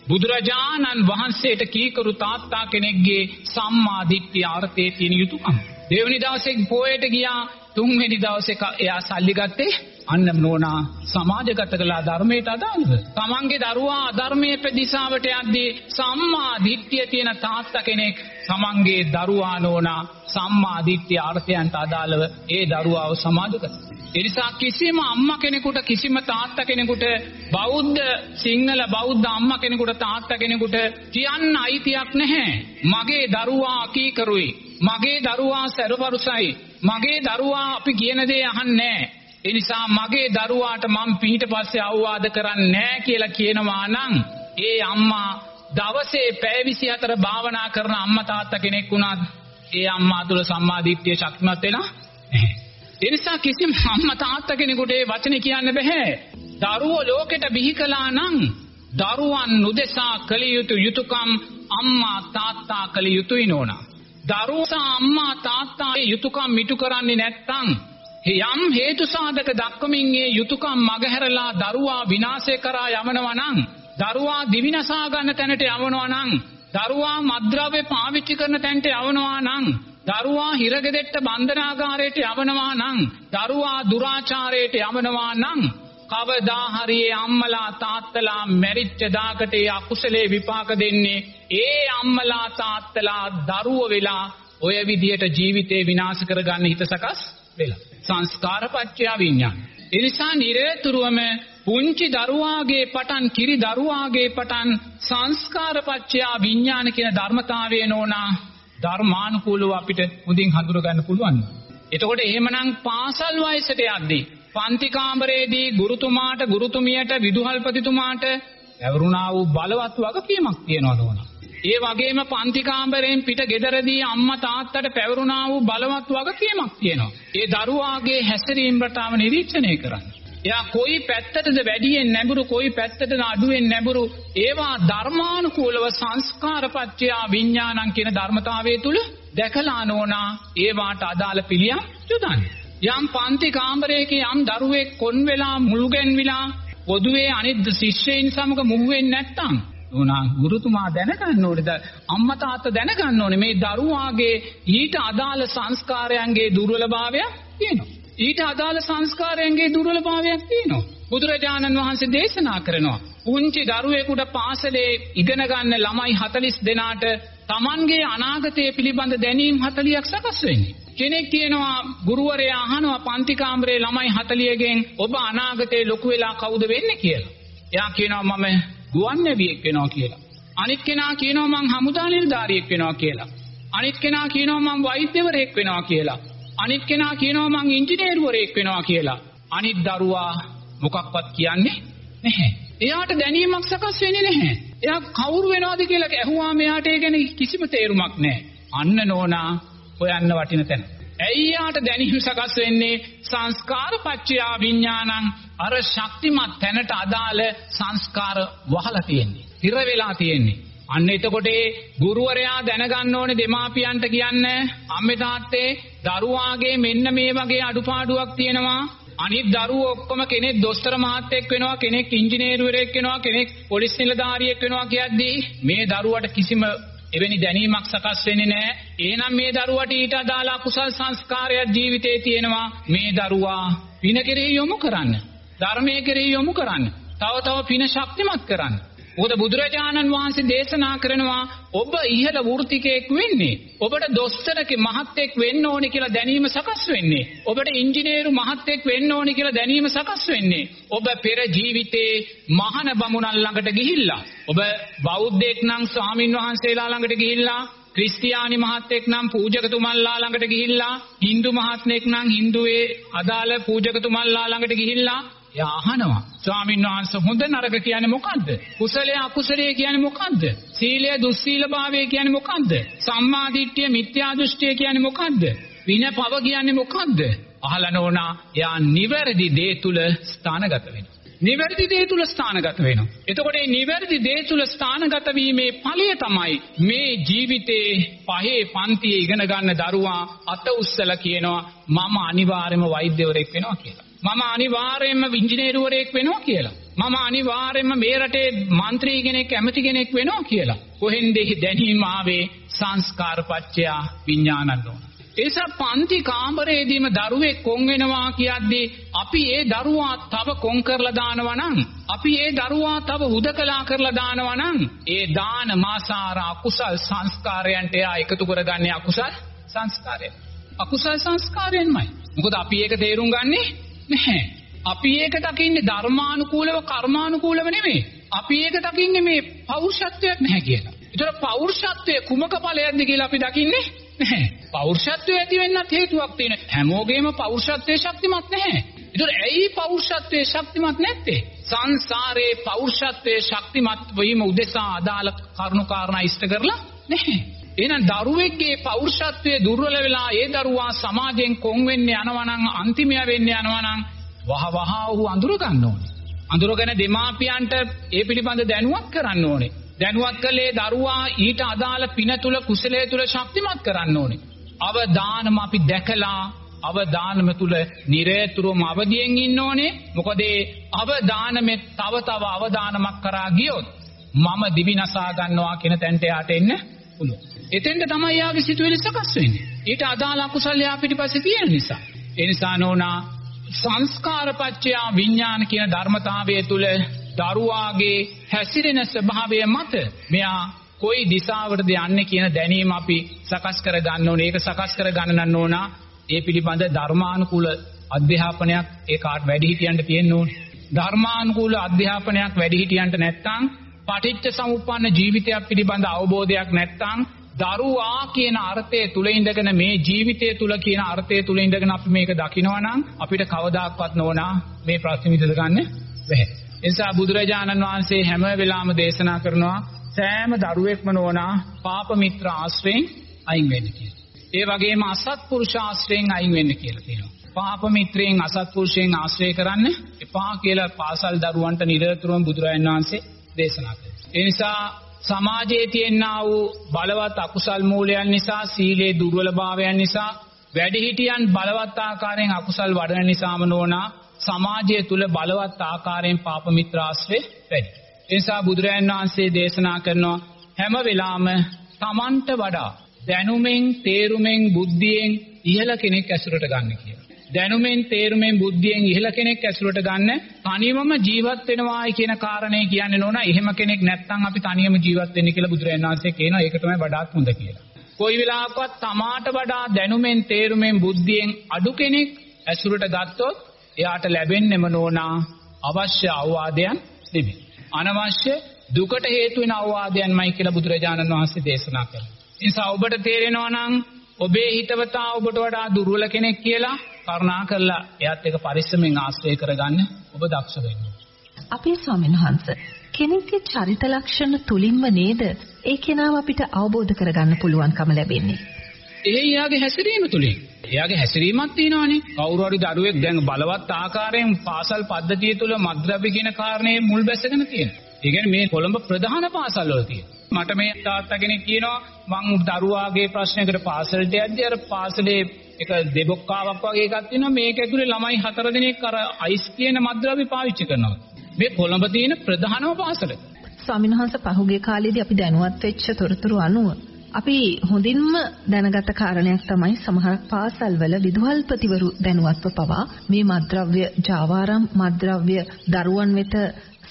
බුදුරජාණන් වහන්සේට කීකරු තාත්තා කෙනෙක්ගේ සම්මා දිට්ඨිය අර්ථයේ තියෙන යුතුයකම දෙවෙනි දවසේ පොයේට ගියා තුන්වෙනි දවසේ එයා සල්ලි ගත්තේ අන්න නෝනා සමාජගත කළා ධර්මයට අදාළව. තමන්ගේ දරුවා අධර්මයේ ප්‍රදිශාවට යද්දී සම්මා දිට්ඨිය තියෙන තාත්තා කෙනෙක් තමන්ගේ දරුවා නෝනා සම්මා දිට්ඨිය අර්ථයන්ට අදාළව ඒ දරුවාව සමාජගත. එනිසා කිසිම අම්මා කෙනෙකුට කිසිම තාත්තා කෙනෙකුට බෞද්ධ සිංහල බෞද්ධ අම්මා කෙනෙකුට තාත්තා කෙනෙකුට කියන්න අයිතියක් නැහැ. මගේ දරුවා අකීකරුයි. මගේ දරුවා සරුපරුසයි. මගේ දරුවා අපි කියන දේ අහන්නේ නැහැ. ඒ නිසා මගේ දරුවාට මම පිට පස්සේ අවවාද කරන්නේ නැහැ කියලා කියනවා නම් ඒ අම්මා දවසේ පැය 24 භාවනා කරන අම්මා තාත්තා කෙනෙක් වුණත් ඒ අම්මා තුල සම්මාදිට්ඨිය ශක්තිමත් වෙනා නැහැ. ඒ නිසා කිසිම අම්මා තාත්තා කෙනෙකුට ඒ වචනේ කියන්න බෑ. දරුවෝ ලෝකෙට බිහි කළා නම් දරුවන් නුදෙසා කළ යුතු යුතුයකම් අම්මා තාත්තා කළ යුතුයි නෝනා. දරුවා අම්මා තාත්තා යුතුයකම් මිටු කරන්නේ නැත්නම් යම් හේතු සාධක දක්වමින් ඒ යුතුයකම් මගහැරලා දරුවා විනාශය කරා යවනවා නම් දරුවා දිවිනසා ගන්න තැනට යවනවා නම් දරුවා මද්ද්‍රව්‍ය පාවිච්චි කරන තැනට යවනවා නම් දරුවා හිරගෙදෙට්ට බන්ධනාගාරයට යවනවා නම් දරුවා දුරාචාරයට යවනවා නම් කවදා හරි අම්මලා තාත්තලා මැරිච්ච දාකට ඒ අකුසලේ විපාක දෙන්නේ ඒ අම්මලා තාත්තලා දරුවෝ වෙලා ඔය විදියට ජීවිතේ විනාශ කරගන්න හිත සකස් වෙලා. සංස්කාරපච්චය විඥාන. ඒ නිසා නිරතුරුවම පුංචි දරුවාගේ පටන් කිරි දරුවාගේ පටන් සංස්කාරපච්චය විඥාන කියන ධර්මතාවය නෝනා ධර්මානුකූලව අපිට මුදින් හඳුරගන්න පුළුවන්. එතකොට එහෙමනම් පාසල් වයසට යද්දී පන්ති කාමරයේදී ගුරුතුමාට ගුරුතුමියට විදුහල්පතිතුමාට ඇවරුණා වූ බලවත් වගකීමක් තියෙනවා නෝනා. ඒ වගේම පන්ති කාමරයෙන් පිට ගෙදරදී අම්මා තාත්තට පැවරුණා වූ බලවත් වගකීමක් තියෙනවා. ඒ දරුවාගේ හැසිරීම රටාව නිරීක්ෂණය කරන්න. එයා කොයි පැත්තටද වැඩියෙන් නැඹුරු කොයි පැත්තටද අඩුවෙන් නැඹුරු ඒවා ධර්මානුකූලව සංස්කාරපත්‍ය විඥානං කියන ධර්මතාවය තුල දැකලා නෝනා ඒවාට අදාළ පිළියම් යොදන්න. යම් පන්ති කාමරයක යම් දරුවෙක් කොන් වෙලා මුළුගැන්විලා පොදුවේ අනිත් ශිෂ්‍යයින් සමග මුහු වෙන්නේ නැත්තම් උනා ගුරුතුමා දැනගන්න ඕනේද අම්මා තාත්තා දැනගන්න ඕනේ. මේ දරුවාගේ ඊට අදාළ සංස්කාරයන්ගේ දුර්වලභාවයක් තියෙනවා. ඊට අදාළ සංස්කාරයන්ගේ දුර්වලභාවයක් තියෙනවා. බුදුරජාණන් වහන්සේ දේශනා කරනවා පුංචි දරුවෙකුට පාසලේ ඉගෙන ගන්න ළමයි 40 දෙනාට Tamanගේ අනාගතය පිළිබඳ දැනීම් 40ක් සකස් වෙන්නේ. කෙනෙක් කියනවා ගුරුවරයා අහනවා පන්ති කාමරේ ළමයි 40ගෙන් ඔබ අනාගතේ ලොකු වෙලා කවුද වෙන්නේ කියලා. එයා කියනවා මම ගුවන් නැවියෙක් වෙනවා කියලා. අනිත් කෙනා කියනවා මං හමුදා නිලධාරියෙක් වෙනවා කියලා. අනිත් කෙනා කියනවා මං වෛද්‍යවරයෙක් වෙනවා කියලා. අනිත් කෙනා කියනවා මං ඉංජිනේරුවරයෙක් වෙනවා කියලා. අනිත් දරුවා මොකක්වත් කියන්නේ නැහැ. එයාට දැනීමක් සකස් වෙන්නේ නැහැ. එයා කවුරු වෙනවද කියලා ඇහුවාම එයාට ඒ ගැන කිසිම තේරුමක් නැහැ. අන්න නෝනා හොයන්න වටින තැන. ඇයි යාට දැනීම සකස් වෙන්නේ සංස්කාර පච්චයා විඥානං අර ශක්තිමත් තැනට අදාළ සංස්කාර වහලා තියෙන්නේ. හිර වෙලා තියෙන්නේ. අන්න එතකොට ඒ ගුරුවරයා දැනගන්න ඕනේ දෙමාපියන්ට කියන්න අම්මේ තාත්තේ දරුවාගේ මෙන්න මේ වගේ අඩුපාඩුවක් තියෙනවා අනිත් දරුවෝ ඔක්කොම කෙනෙක් දොස්තර මහත්තයෙක් වෙනවා කෙනෙක් ඉංජිනේරුවරයෙක් වෙනවා කෙනෙක් පොලිස් නිලධාරියෙක් වෙනවා කියද්දී මේ දරුවට කිසිම එවැනි දැනීමක් සකස් වෙන්නේ නැහැ. එහෙනම් මේ දරුවට ඊට අදාළ කුසල් සංස්කාරයක් ජීවිතේ තියෙනවා. මේ දරුවා පින කෙරෙහි යොමු කරන්න. ධර්මයේ කෙරෙහි යොමු කරන්න. තව තව පින ශක්තිමත් කරන්න. මොකද බුදුරජාණන් වහන්සේ දේශනා කරනවා ඔබ ඉහළ වෘත්තිකයෙක් වෙන්නේ. ඔබට දොස්තරක මහත්තයෙක් වෙන්න ඕනි කියලා දැනීම සකස් වෙන්නේ. ඔබට ඉංජිනේරු මහත්තයෙක් වෙන්න ඕනි කියලා දැනීම සකස් වෙන්නේ. ඔබ පෙර ජීවිතේ මහාන බමුණන් ළඟට ගිහිල්ලා. ඔබ බෞද්ධයෙක් නම් ස්වාමින් වහන්සේලා ළඟට ගිහිල්ලා ක්‍රිස්තියානි මහත්තයෙක් නම් පූජකතුමල්ලා ළඟට ගිහිල්ලා Hindu මහත්මයෙක් නම් Hinduවේ අදාළ පූජකතුමල්ලා ළඟට ගිහිල්ලා එයා අහනවා ස්වාමීන් වහන්සේ හොඳ නරක කියන්නේ මොකද්ද? කුසලයේ අකුසලයේ කියන්නේ මොකද්ද? සීලය දුස්සීලභාවය කියන්නේ මොකද්ද? සම්මා දිට්ඨිය මිත්‍යා දෘෂ්ටිය කියන්නේ මොකද්ද? වින පව කියන්නේ මොකද්ද? අහලා නෝනා එයා නිවැරදි දේ තුල ස්ථානගත වෙනවා. නිවැරදි දේ තුල ස්ථානගත වෙනවා. එතකොට මේ නිවැරදි දේ තුල ස්ථානගත වීමේ ඵලය තමයි මේ ජීවිතේ පහේ පන්තියේ ඉගෙන ගන්න දරුවා අත උස්සලා කියනවා මම අනිවාර්යයෙන්ම වෛද්‍යවරයෙක් වෙනවා කියලා. මම අනිවාර්යයෙන්ම ඉංජිනේරුවරයෙක් වෙනවා කියලා. මම අනිවාර්යයෙන්ම මේ රටේ മന്ത്രി කෙනෙක් ඇමති කෙනෙක් වෙනවා කියලා. කොහෙන්ද දැනීම ආවේ සංස්කාරපච්චය විඥානන්නෝ. ඒසා පන්ති කාමරයේදීම දරුවෙක් කොන් වෙනවා කියද්දී අපි ඒ දරුවා තව කොන් කරලා දානවා නම් අපි ඒ දරුවා තව හුදකලා කරලා දානවා නම් ඒ දාන මාසාර අකුසල් සංස්කාරයන්ට එයා එකතු කරගන්නේ අකුසල් සංස්කාරයෙන්. අකුසල් සංස්කාරයෙන්මයි. මොකද අපි ඒක තේරුම් ගන්නේ නැහැ. අපි ඒක දකින්නේ ධර්මානුකූලව කර්මානුකූලව නෙමෙයි. අපි ඒක දකින්නේ මේ පෞරුෂත්වයක් නැහැ කියලා. ඒතර පෞරුෂත්වයේ කුමක ඵලයක්ද කියලා අපි දකින්නේ නැහැ. පෞරුෂත්වය ඇති වෙන්නත් හේතුවක් තියෙන. හැමෝගෙම පෞරුෂත්වයේ ශක්තිමත් නැහැ. ඒතර ඇයි පෞරුෂත්වයේ ශක්තිමත් නැත්තේ? සංසාරේ පෞරුෂත්වයේ ශක්තිමත් වීම උදෙසා අදාළ කරුණු කාරණා ඉෂ්ට කරලා නැහැ. එහෙනම් දරුවෙක්ගේ පෞරුෂත්වයේ දුර්වල වෙලා ඒ දරුවා සමාජයෙන් කොන් වෙන්නේ යනවා නම් අන්තිමය වෙන්නේ යනවා නම් වහ වහ ඔහු අඳුර ගන්න ඕනේ. අඳුරගෙන දෙමාපියන්ට ඒ පිළිබඳ දැනුවත් කරන්න ඕනේ. දැනුවත් කළේ දරුවා ඊට අදාළ පින තුල කුසලයේ තුල ශක්තිමත් කරන්න ඕනේ. අවදානම අපි දැකලා අවදානම තුල නිරේතුරුවම අවදියෙන් ඉන්න ඕනේ. මොකද ඒ අවදානමේ තව තව අවදානමක් කරා ගියොත් මම දිවිනසා ගන්නවා කියන තැනට යාට එන්න පුළුවන්. එතෙන්ට තමයි යාගේ සිතුවිලි සකස් වෙන්නේ. ඊට අදාළ අකුසල යා පිටිපස්සේ තියෙන නිසා. ඒ නිසා නෝනා සංස්කාරපච්චය විඥාන කියන ධර්මතාවය තුල දරුවාගේ හැසිරෙන ස්වභාවය මත මෙයා කොයි දිශාවටද යන්නේ කියන දැනීම අපි සකස් කර ගන්න ඕනේ. ඒක සකස් කර ගන්න ඕන ඒ පිළිබඳ ධර්මානුකූල අධ්‍යාපනයක් ඒ කාට වැඩිහිටියන්ට තියෙන්න ඕනේ. ධර්මානුකූල අධ්‍යාපනයක් වැඩිහිටියන්ට නැත්නම් පටිච්ච සමුප්පන්න ජීවිතයක් පිළිබඳ අවබෝධයක් නැත්නම් දරුවා කියන අර්ථය තුල ඉඳගෙන මේ ජීවිතය තුල කියන අර්ථය තුල ඉඳගෙන අපි මේක දකිනවා නම් අපිට කවදාක්වත් නොවනා මේ ප්‍රශ්න විසඳ ගන්න බැහැ. එනිසා බුදුරජාණන් වහන්සේ හැම වෙලාවම දේශනා කරනවා සෑම දරුවෙක්ම නොවනා පාප මිත්‍ර ආශ්‍රයෙන් අයින් වෙන්න කියලා. ඒ වගේම අසත්පුරුෂ ආශ්‍රයෙන් අයින් වෙන්න කියලා කියනවා. පාප මිත්‍රයෙන් අසත්පුරුෂයෙන් ආශ්‍රය කරන්න එපා කියලා පාසල් දරුවන්ට නිරතුරුවම බුදුරජාණන් වහන්සේ දේශනා කරනවා. ඒ නිසා සමාජයේ තියෙනා වූ බලවත් අකුසල් මූලයන් නිසා සීලේ දුර්වලභාවයන් නිසා වැඩිහිටියන් බලවත් ආකාරයෙන් අකුසල් වඩන නිසාම නොනා සමාජය තුල බලවත් ආකාරයෙන් පාප මිත්‍රාශ්‍රය වැඩි. ඒ නිසා බුදුරයන් වහන්සේ දේශනා කරනවා හැම වෙලාවෙම තමන්ට වඩා දැනුමෙන් තේරුමෙන් බුද්ධියෙන් ඉහළ කෙනෙක් ඇසුරට ගන්න කියලා. දැනුමෙන් තේරුමෙන් බුද්ධියෙන් ඉහළ කෙනෙක් ඇසුරට ගන්න තනියමම ජීවත් වෙනවායි කියන කාරණේ කියන්නේ නෝන එහෙම කෙනෙක් නැත්නම් අපි තනියම ජීවත් වෙන්න කියලා බුදුරජාණන් වහන්සේ කියනවා ඒක තමයි වඩාත් හොඳ කියලා. කොයි වෙලාවකවත් තමාට වඩා දැනුමෙන් තේරුමෙන් බුද්ධියෙන් අඩු කෙනෙක් ඇසුරට ගත්තොත් එයාට ලැබෙන්නෙම නෝනා අවශ්‍ය අවවාදයන් නෙමෙයි. අනවශ්‍ය දුකට හේතු වෙන අවවාදයන්මයි කියලා බුදුරජාණන් වහන්සේ දේශනා කළා. ඒ නිසා ඔබට තේරෙනවා නම් ඔබේ හිතවතා ඔබට වඩා දුර්වල කෙනෙක් කියලා කරුණා කරලා එයත් එක පරිස්සමෙන් ආශ්‍රය කරගන්න ඔබ දක්ෂ වෙන්න. අපේ ස්වාමීන් වහන්සේ කෙනෙක්ගේ චරිත ලක්ෂණ තුලින්ම නේද ඒ කෙනාව අපිට අවබෝධ කරගන්න පුළුවන්කම ලැබෙන්නේ. ඒ යාගේ හැසිරීම තුලින්. එයාගේ හැසිරීමක් තියෙනවානේ. කවුරු හරි දරුවෙක් දැන් බලවත් ආකාරයෙන් පාසල් පද්ධතිය තුල මද්ද්‍රව්‍ය කියන කාරණේ මුල් බැසගෙන තියෙනවා. ඒ කියන්නේ මේ කොළඹ ප්‍රධාන පාසල් වල තියෙන. මට මේ තාත්තා කෙනෙක් කියනවා මං දරුවාගේ ප්‍රශ්නයකට පාසලට යද්දී අර පාසලේ ඒක දෙබොක්කාවක් වගේ එකක් තියෙනවා. මේක ඇතුලේ ළමයි හතර දෙනෙක් අර අයිස් කියන මත්ද්‍රව්‍ය පාවිච්චි කරනවා. මේ කොළඹ තියෙන ප්‍රධානම පාසල. ස්වාමීන් වහන්සේ පහුගිය කාලේදී අපි දැනුවත් වෙච්ච තොරතුරු අනුව අපි හොඳින්ම දැනගත කාරණයක් තමයි සමහර පාසල්වල විදුහල්පතිවරු දැනුවත්ව පවා මේ මත්ද්‍රව්‍ය ජාවාරම් මත්ද්‍රව්‍ය දරුවන් වෙත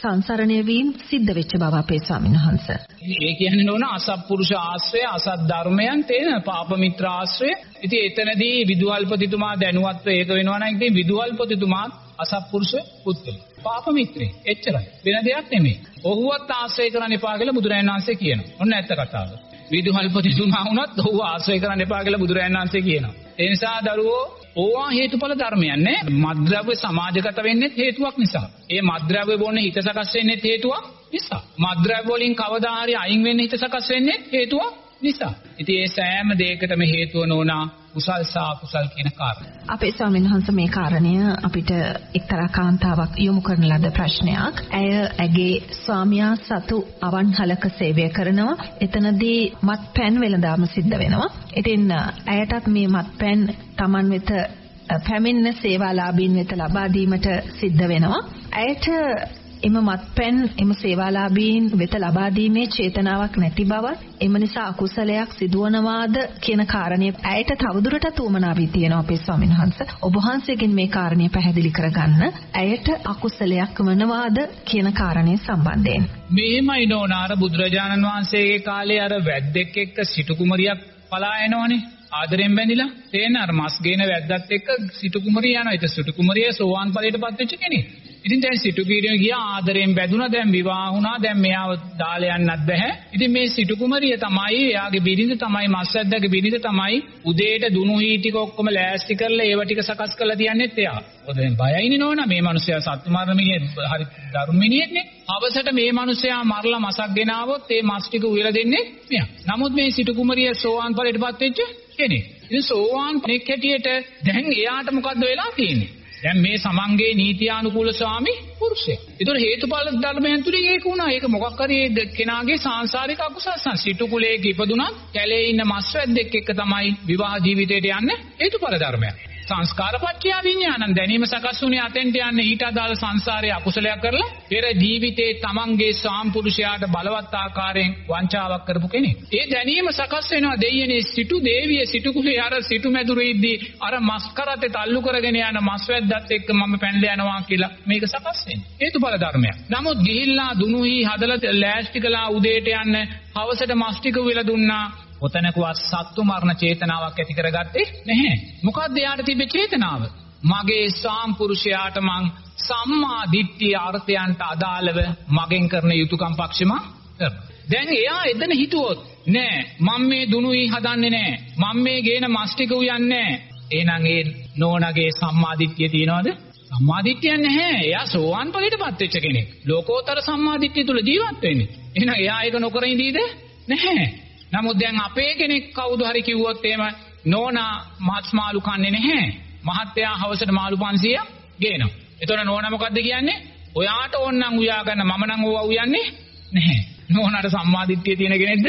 සංසරණය වීම සිද්ධ වෙච්ච බව අපේ ස්වාමීන් වහන්සේ. ඒ කියන්නේ නෝන අසත්පුරුෂ ආශ්‍රය අසත් ධර්මයන් තේන පාප මිත්‍ර ආශ්‍රය. ඉතින් එතනදී විදුහල්පතිතුමා දැනුවත්ව ඒක වෙනවා නම් ඉතින් විදුහල්පතිතුමා අසත්පුරුෂ පුද්ගලෙක්. පාප මිත්‍රේ. එච්චරයි. වෙන දෙයක් නෙමෙයි. ඔහුවත් ආශ්‍රය කරන්න එපා කියලා බුදුරජාණන් වහන්සේ කියනවා. ඔන්න ඇත්ත කතාව. විදුහල්පතිතුමා වුණත් ඔහු ආශ්‍රය කරන්න එපා කියලා බුදුරජාණන් වහන්සේ කියනවා. ඒ නිසා දරුවෝ ඕවා හේතුඵල ධර්මයන් නේ. මද්ද්‍රව්‍ය සමාජගත වෙන්නේ හේතුවක් නිසා. ඒ මද්ද්‍රව්‍ය බොන්න හිත සකස් වෙන්නේ හේතුවක් නිසා. මද්ද්‍රව්‍ය වලින් කවදා හරි අයින් වෙන්න හිත සකස් වෙන්නේ හේතුවක් නිසා. ඉතින් ඒ සෑම දෙයකටම හේතුව නෝනා කුසල් සහ අකුසල් කියන කාරණා. අපේ ස්වාමීන් වහන්සේ මේ කාරණය අපිට එක්තරා කාන්තාවක් යොමු කරන ලද ප්‍රශ්නයක්. ඇය ඇගේ ස්වාමියා සතු අවන්හලක සේවය කරනවා. එතනදී මත්පැන් වෙළඳාම සිද්ධ වෙනවා. ඉතින් ඇයටත් මේ මත්පැන් Taman වෙත පැමිණෙන සේවාලාභීන් වෙත ලබා දීමට සිද්ධ වෙනවා. ඇයට එම මත්පැන් එම සේවාලාභීන් වෙත ලබා දීමේ චේතනාවක් නැති බවත් එම නිසා අකුසලයක් සිදුවනවාද කියන කාරණය ඇයට තවදුරටත් උවමනා වී තියෙනවා අපේ ස්වාමීන් වහන්සේ. ඔබ වහන්සේගෙන් මේ කාරණය පැහැදිලි කරගන්න ඇයට අකුසලයක් වනවාද කියන කාරණය සම්බන්ධයෙන්. මෙහෙමයි නෝනාර බුදුරජාණන් වහන්සේගේ කාලේ අර වැද්දෙක් එක්ක සිටු කුමරියක් පලා එනවනේ. ආදරෙන් බැඳිලා තේන අර මස් ගේන වැද්දත් එක්ක සිටු කුමරිය යනවා. ඒක සිටු කුමරිය සෝවාන් ඵලයටපත් වෙච්ච කෙනෙක්. ඉතින් දැන් සිටු කීරිය ගියා ආදරෙන් බැඳුනා දැන් විවාහ වුණා දැන් මෙයාව දාලා යන්නත් බෑ. ඉතින් මේ සිටු කුමරිය තමයි එයාගේ බිරිඳ තමයි මස්සද්දගේ බිරිඳ තමයි උදේට දුනු හී ටික ඔක්කොම ලෑස්ති කරලා ඒව ටික සකස් කරලා තියන්නෙත් එයා. ඔය දැන් බයයිනේ නෝනා මේ මිනිස්සයා සත්තු මරන මිනිහ හරි දරුණු මිනිහෙක්නේ. අවසට මේ මිනිස්සයා මරලා මසක් ගෙනාවොත් ඒ මස් ටික උයලා දෙන්නේ මෙයා. නමුත් මේ සිටු කුමරිය සෝවාන් ඵලයටපත් වෙච්ච කෙනෙක්. ඉතින් සෝවාන් කෙනෙක් හැටියට දැන් එයාට මොකද්ද වෙලා තියෙන්නේ? දැන් මේ සමංගේ නීතියානුකූල ස්වාමි පුරුෂයෙක්. ඒතර හේතුඵල ධර්මයන් තුලින් ඒක වුණා. ඒක මොකක් හරි ඒ කෙනාගේ සාංශාරික අකුසල් සිටු කුලයක ඉපදුනත් කැලේ ඉන්න මස්වැද්දෙක් එක්ක තමයි විවාහ ජීවිතයට යන්නේ හේතුඵල ධර්මයක්. සංස්කාරපත්‍ය විඥානං දැනීම සකස් වුණේ අතෙන්ට යන්නේ ඊට අදාළ සංසාරයේ අකුසලයක් කරලා පෙර ජීවිතේ තමන්ගේ සාම්පුරුෂයාට බලවත් ආකාරයෙන් වංචාවක් කරපු කෙනෙක්. ඒ දැනීම සකස් වෙනවා දෙයියනේ සිටු දේවිය සිටු කුලේ අර සිටු මැදුරේදී අර මස් කරතේ තල්ලු කරගෙන යන මස් වැද්දත් එක්ක මම පැනලා යනවා කියලා මේක සකස් වෙන්නේ. හේතුඵල ධර්මයක්. නමුත් ගිහිල්ලා දුනුහි හදලා ලෑස්ති කළා උදේට යන්න හවසට මස් ටික විල දුන්නා ඔතනකවත් සත්තු මරණ චේතනාවක් ඇති කරගත්තේ නැහැ. මොකද්ද යාට තිබෙ චේතනාව? මගේ සාම්පුරුෂයාට මං සම්මා දිට්ඨිය අර්ථයන්ට අදාළව මගෙන් කරන යුතුයකම් පක්ෂම කරනවා. දැන් එයා එතන හිතුවොත් නෑ මම මේ දුනුයි හදන්නේ නෑ. මම මේ ගේන මස් ටික උයන්නේ නෑ. එහෙනම් ඒ නෝනගේ සම්මා දිට්ඨිය තියනවද? සම්මා දිට්ඨිය නැහැ. එයා සෝවාන් ඵලයටපත් වෙච්ච කෙනෙක්. ලෝකෝත්තර සම්මා දිට්ඨිය තුල ජීවත් වෙන්නේ. එහෙනම් එයා ඒක නොකර ඉඳීද? නැහැ. නමුත් දැන් අපේ කෙනෙක් කවුරු හරි කිව්වොත් එහෙම නෝනා මාස් මාළු කන්නේ නැහැ. මහත්තයා හවසට මාළු 500ක් ගේනවා. එතකොට නෝනා මොකද්ද කියන්නේ? ඔයාට ඕනනම් උයා ගන්න මම නම් ඕවා උයන්නේ නැහැ. නෝනාට සම්මාදිට්ඨිය තියෙන කෙනෙක්ද?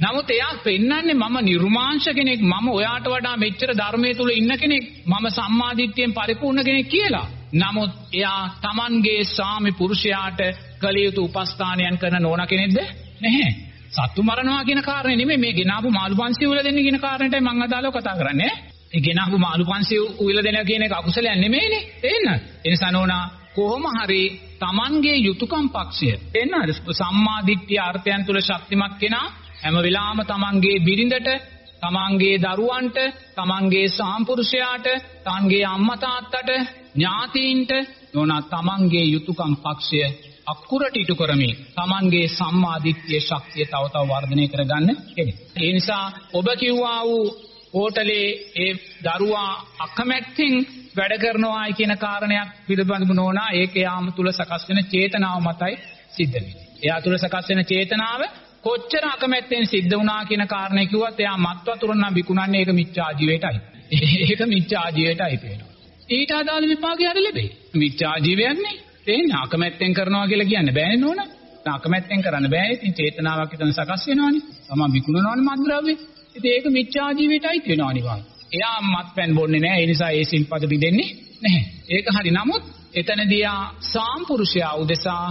නමුත් එයා පෙන්වන්නේ මම නිර්මාංශ කෙනෙක් මම ඔයාට වඩා මෙච්චර ධර්මයේ තුල ඉන්න කෙනෙක් මම සම්මාදිට්ඨියෙන් පරිපූර්ණ කෙනෙක් කියලා. නමුත් එයා Tamanගේ ස්වාමි පුරුෂයාට කළ යුතු උපස්ථානයන් කරන නෝනා කෙනෙක්ද? නැහැ. සත්තු මරනවා කියන කාරණේ නෙමෙයි මේ ගෙනාවු මාළු 500 උයලා දෙන්න කියන කාරණේටයි මම අදාළව කතා කරන්නේ. ඒ ගෙනාවු මාළු 500 උයලා දෙනවා කියන එක අකුසලයක් නෙමෙයිනේ. තේන්න? ඒ නිසා නෝනා කොහොම හරි Tamanගේ යුතුයකම් පක්ෂය එන්න සම්මා දිට්ඨිය අර්ථයන් තුල ශක්තිමත් කෙනා හැම වෙලාවම Tamanගේ බිරිඳට තමන්ගේ දරුවන්ට තමන්ගේ සාම්පුරුෂයාට තමන්ගේ අම්මා තාත්තට ඥාතීන්ට නොනා තමන්ගේ යුතුයකම් පක්ෂය අකුරට ඉටු කරමින් Tamanගේ සම්මාදිට්ඨිය ශක්තිය තව තව වර්ධනය කරගන්න කෙනෙක්. ඒ නිසා ඔබ කිව්වා වූ හෝටලේ ඒ දරුවා අකමැත්තෙන් වැඩ කරනවායි කියන කාරණයක් පිළිබඳව නොනා ඒක යාම තුල සකස් වෙන චේතනාව මතයි සිද්ධ වෙන්නේ. එයා තුල සකස් වෙන චේතනාව කොච්චර අකමැත්තෙන් සිද්ධ වුණා කියන කාරණේ කිව්වත් එයා මත් වතුර නම් විකුණන්නේ ඒක මිච්ඡා ජීවිතයයි. ඒක මිච්ඡා ජීවිතයයි පේනවා. ඊට අදාළ විපාකය හරි ලැබෙයි. මිච්ඡා ජීවයන්නේ තේන්නේ අකමැත්තෙන් කරනවා කියලා කියන්න බෑනේ නෝන. අකමැත්තෙන් කරන්න බෑ. ඉතින් චේතනාවක් හිතන සකස් වෙනවනේ. තමන් විකුණනවනේ මත්ද්‍රව්‍ය. ඉතින් ඒක මිච්ඡා ජීවිතයි කියනවා අනිවාර්යයෙන්. එයා මත්පැන් බොන්නේ නැහැ. ඒ නිසා ඒ සිල්පද බිඳෙන්නේ නැහැ. ඒක හරි. නමුත් එතනදී ආ සාම්පුරුෂයා උදෙසා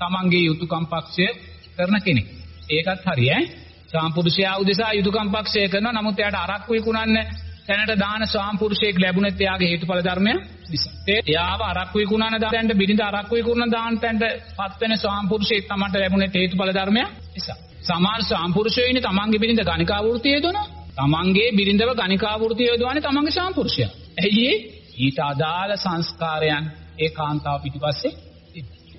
තමන්ගේ යුතුයකම් පක්ෂය කරන කෙනෙක්. ඒකත් හරි ඈ. සාම්පුරුෂයා උදෙසා යුතුයකම් පක්ෂය කරනවා. නමුත් එයාට අරක්කු විකුණන්න තැනට දාන ස්වාම්පුරුෂයෙක් ලැබුණෙත් එයාගේ හේතුඵල ධර්මය නිසා. ඒ එයාව අරක්කු විකුණන දාන්න බිරිඳ අරක්කු විකුණන දාන තැනට පත් වෙන ස්වාම්පුරුෂයෙක් තමන්ට ලැබුණෙත් හේතුඵල ධර්මය නිසා. සමහර ස්වාම්පුරුෂයෝ ඉන්නේ තමන්ගේ බිරිඳ ගණිකා වෘත්තිය යොදනවා. තමන්ගේ බිරිඳව ගණිකා වෘත්තිය යොදවන්නේ තමන්ගේ ස්වාම්පුරුෂයා. ඇයි ඊට අදාළ සංස්කාරයන් ඒ කාන්තාව පිටිපස්සේ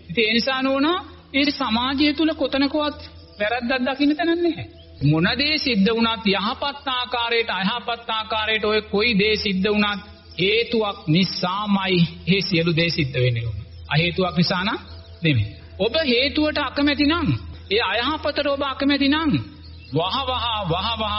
ඉතින් ඒ නිසා නෝනා ඒ සමාජය තුල කොතනකවත් වැරද්දක් දකින්න තැනක් නැහැ. මොන දේ සිද්ධ වුණත් යහපත් ආකාරයට අයහපත් ආකාරයට ඔය කොයි දේ සිද්ධ වුණත් හේතුවක් නිසාමයි මේ සියලු දේ සිද්ධ වෙන්නේ. අහේතුවක් නිසා නම් නෙමෙයි. ඔබ හේතුවට අකමැති නම් ඒ අයහපතට ඔබ අකමැති නම් වහ වහ වහ වහ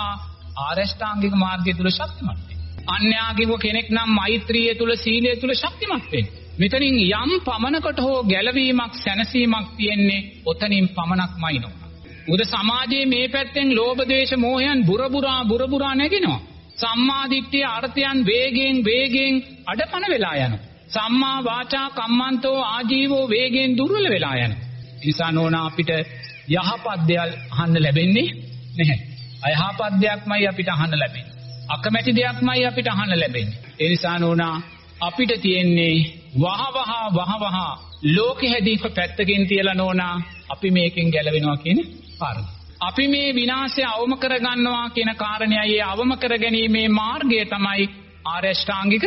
ආරෂ්ඨාංගික මාර්ගය තුල ශක්තිමත් වෙන්න. අන්‍යාගික කෙනෙක් නම් මෛත්‍රිය තුල සීලය තුල ශක්තිමත් වෙන්න. මෙතනින් යම් පමනකට හෝ ගැලවීමක් සැනසීමක් තියෙන්නේ ඔතනින් පමණක්මයි නෝ. උද සමාජයේ මේ පැත්තෙන් ලෝභ ද්වේෂ මෝහයන් බුරබුරා බුරබුරා නැගිනවා. සම්මා දිට්ඨිය අර්ථයන් වේගෙන් වේගෙන් අඩපණ වෙලා යනවා. සම්මා වාචා කම්මන්තෝ ආජීවෝ වේගෙන් දුර්වල වෙලා යනවා. නිසා නෝනා අපිට යහපත් දේවල් අහන්න ලැබෙන්නේ නැහැ. අයහපත් දෙයක්මයි අපිට අහන්න ලැබෙන්නේ. අකමැති දෙයක්මයි අපිට අහන්න ලැබෙන්නේ. ඒ නිසා නෝනා අපිට තියෙන්නේ වහ වහ වහ වහ ලෝකෙ හැදීම පැත්තකින් තියලා නෝනා අපි මේකෙන් ගැලවෙනවා කියන කාරණා. අපි මේ විනාශය අවම කරගන්නවා කියන කාරණයයි ඒ අවම කරගැනීමේ මාර්ගය තමයි ආරෂ්ඨාංගික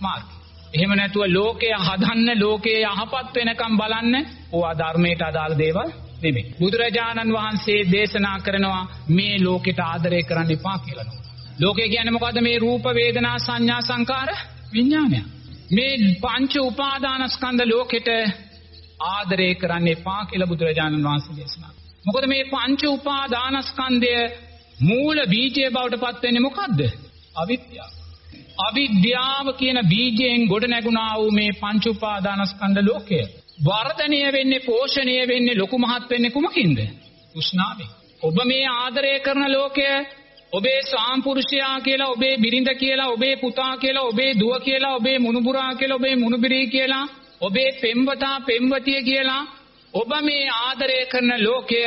මාර්ගය. එහෙම නැතුව ලෝකය හදන්න ලෝකයේ යහපත් වෙනකම් බලන්න ඕවා ධර්මයට අදාළ දේවල් නෙමෙයි. බුදුරජාණන් වහන්සේ දේශනා කරනවා මේ ලෝකෙට ආදරය කරන්න එපා කියලා. ලෝකය කියන්නේ මොකද්ද මේ රූප වේදනා සංඥා සංකාර විඥානය. මේ පංච උපාදානස්කන්ධ ලෝකෙට ආදරය කරන්න එපා කියලා බුදුරජාණන් වහන්සේ දේශනා මොකද මේ පංච උපාදානස්කන්ධය මූල බීජය බවට පත් වෙන්නේ මොකද්ද? අවිද්‍යාව. අවිද්‍යාව කියන බීජයෙන් ගොඩ නැගුණා වූ මේ පංච උපාදානස්කන්ධ ලෝකය වර්ධනය වෙන්නේ පෝෂණය වෙන්නේ ලොකු මහත් වෙන්නේ කුමකින්ද? උෂ්ණාවෙන්. ඔබ මේ ආදරය කරන ලෝකය ඔබේ සාම්පුරුෂයා කියලා ඔබේ බිරිඳ කියලා ඔබේ පුතා කියලා ඔබේ දුව කියලා ඔබේ මුණුබුරා කියලා ඔබේ මුණුබිරී කියලා ඔබේ පෙම්වතා පෙම්වතිය කියලා ඔබ මේ ආදරය කරන ලෝකය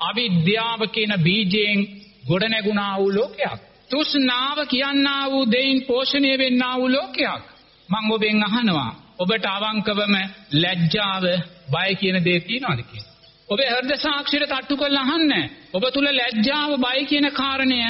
අවිද්‍යාව කියන බීජයෙන් ගොඩනැගුණා වූ ලෝකයක්. තෘෂ්ණාව කියන්නා වූ දෙයින් පෝෂණය වෙන්නා වූ ලෝකයක්. මං ඔබෙන් අහනවා ඔබට අවංකවම ලැජ්ජාව බය කියන දේ තියනවාද කියලා. ඔබේ හෘද සාක්ෂියට තට්ටු කරලා අහන්න. ඔබ තුල ලැජ්ජාව බය කියන කාරණය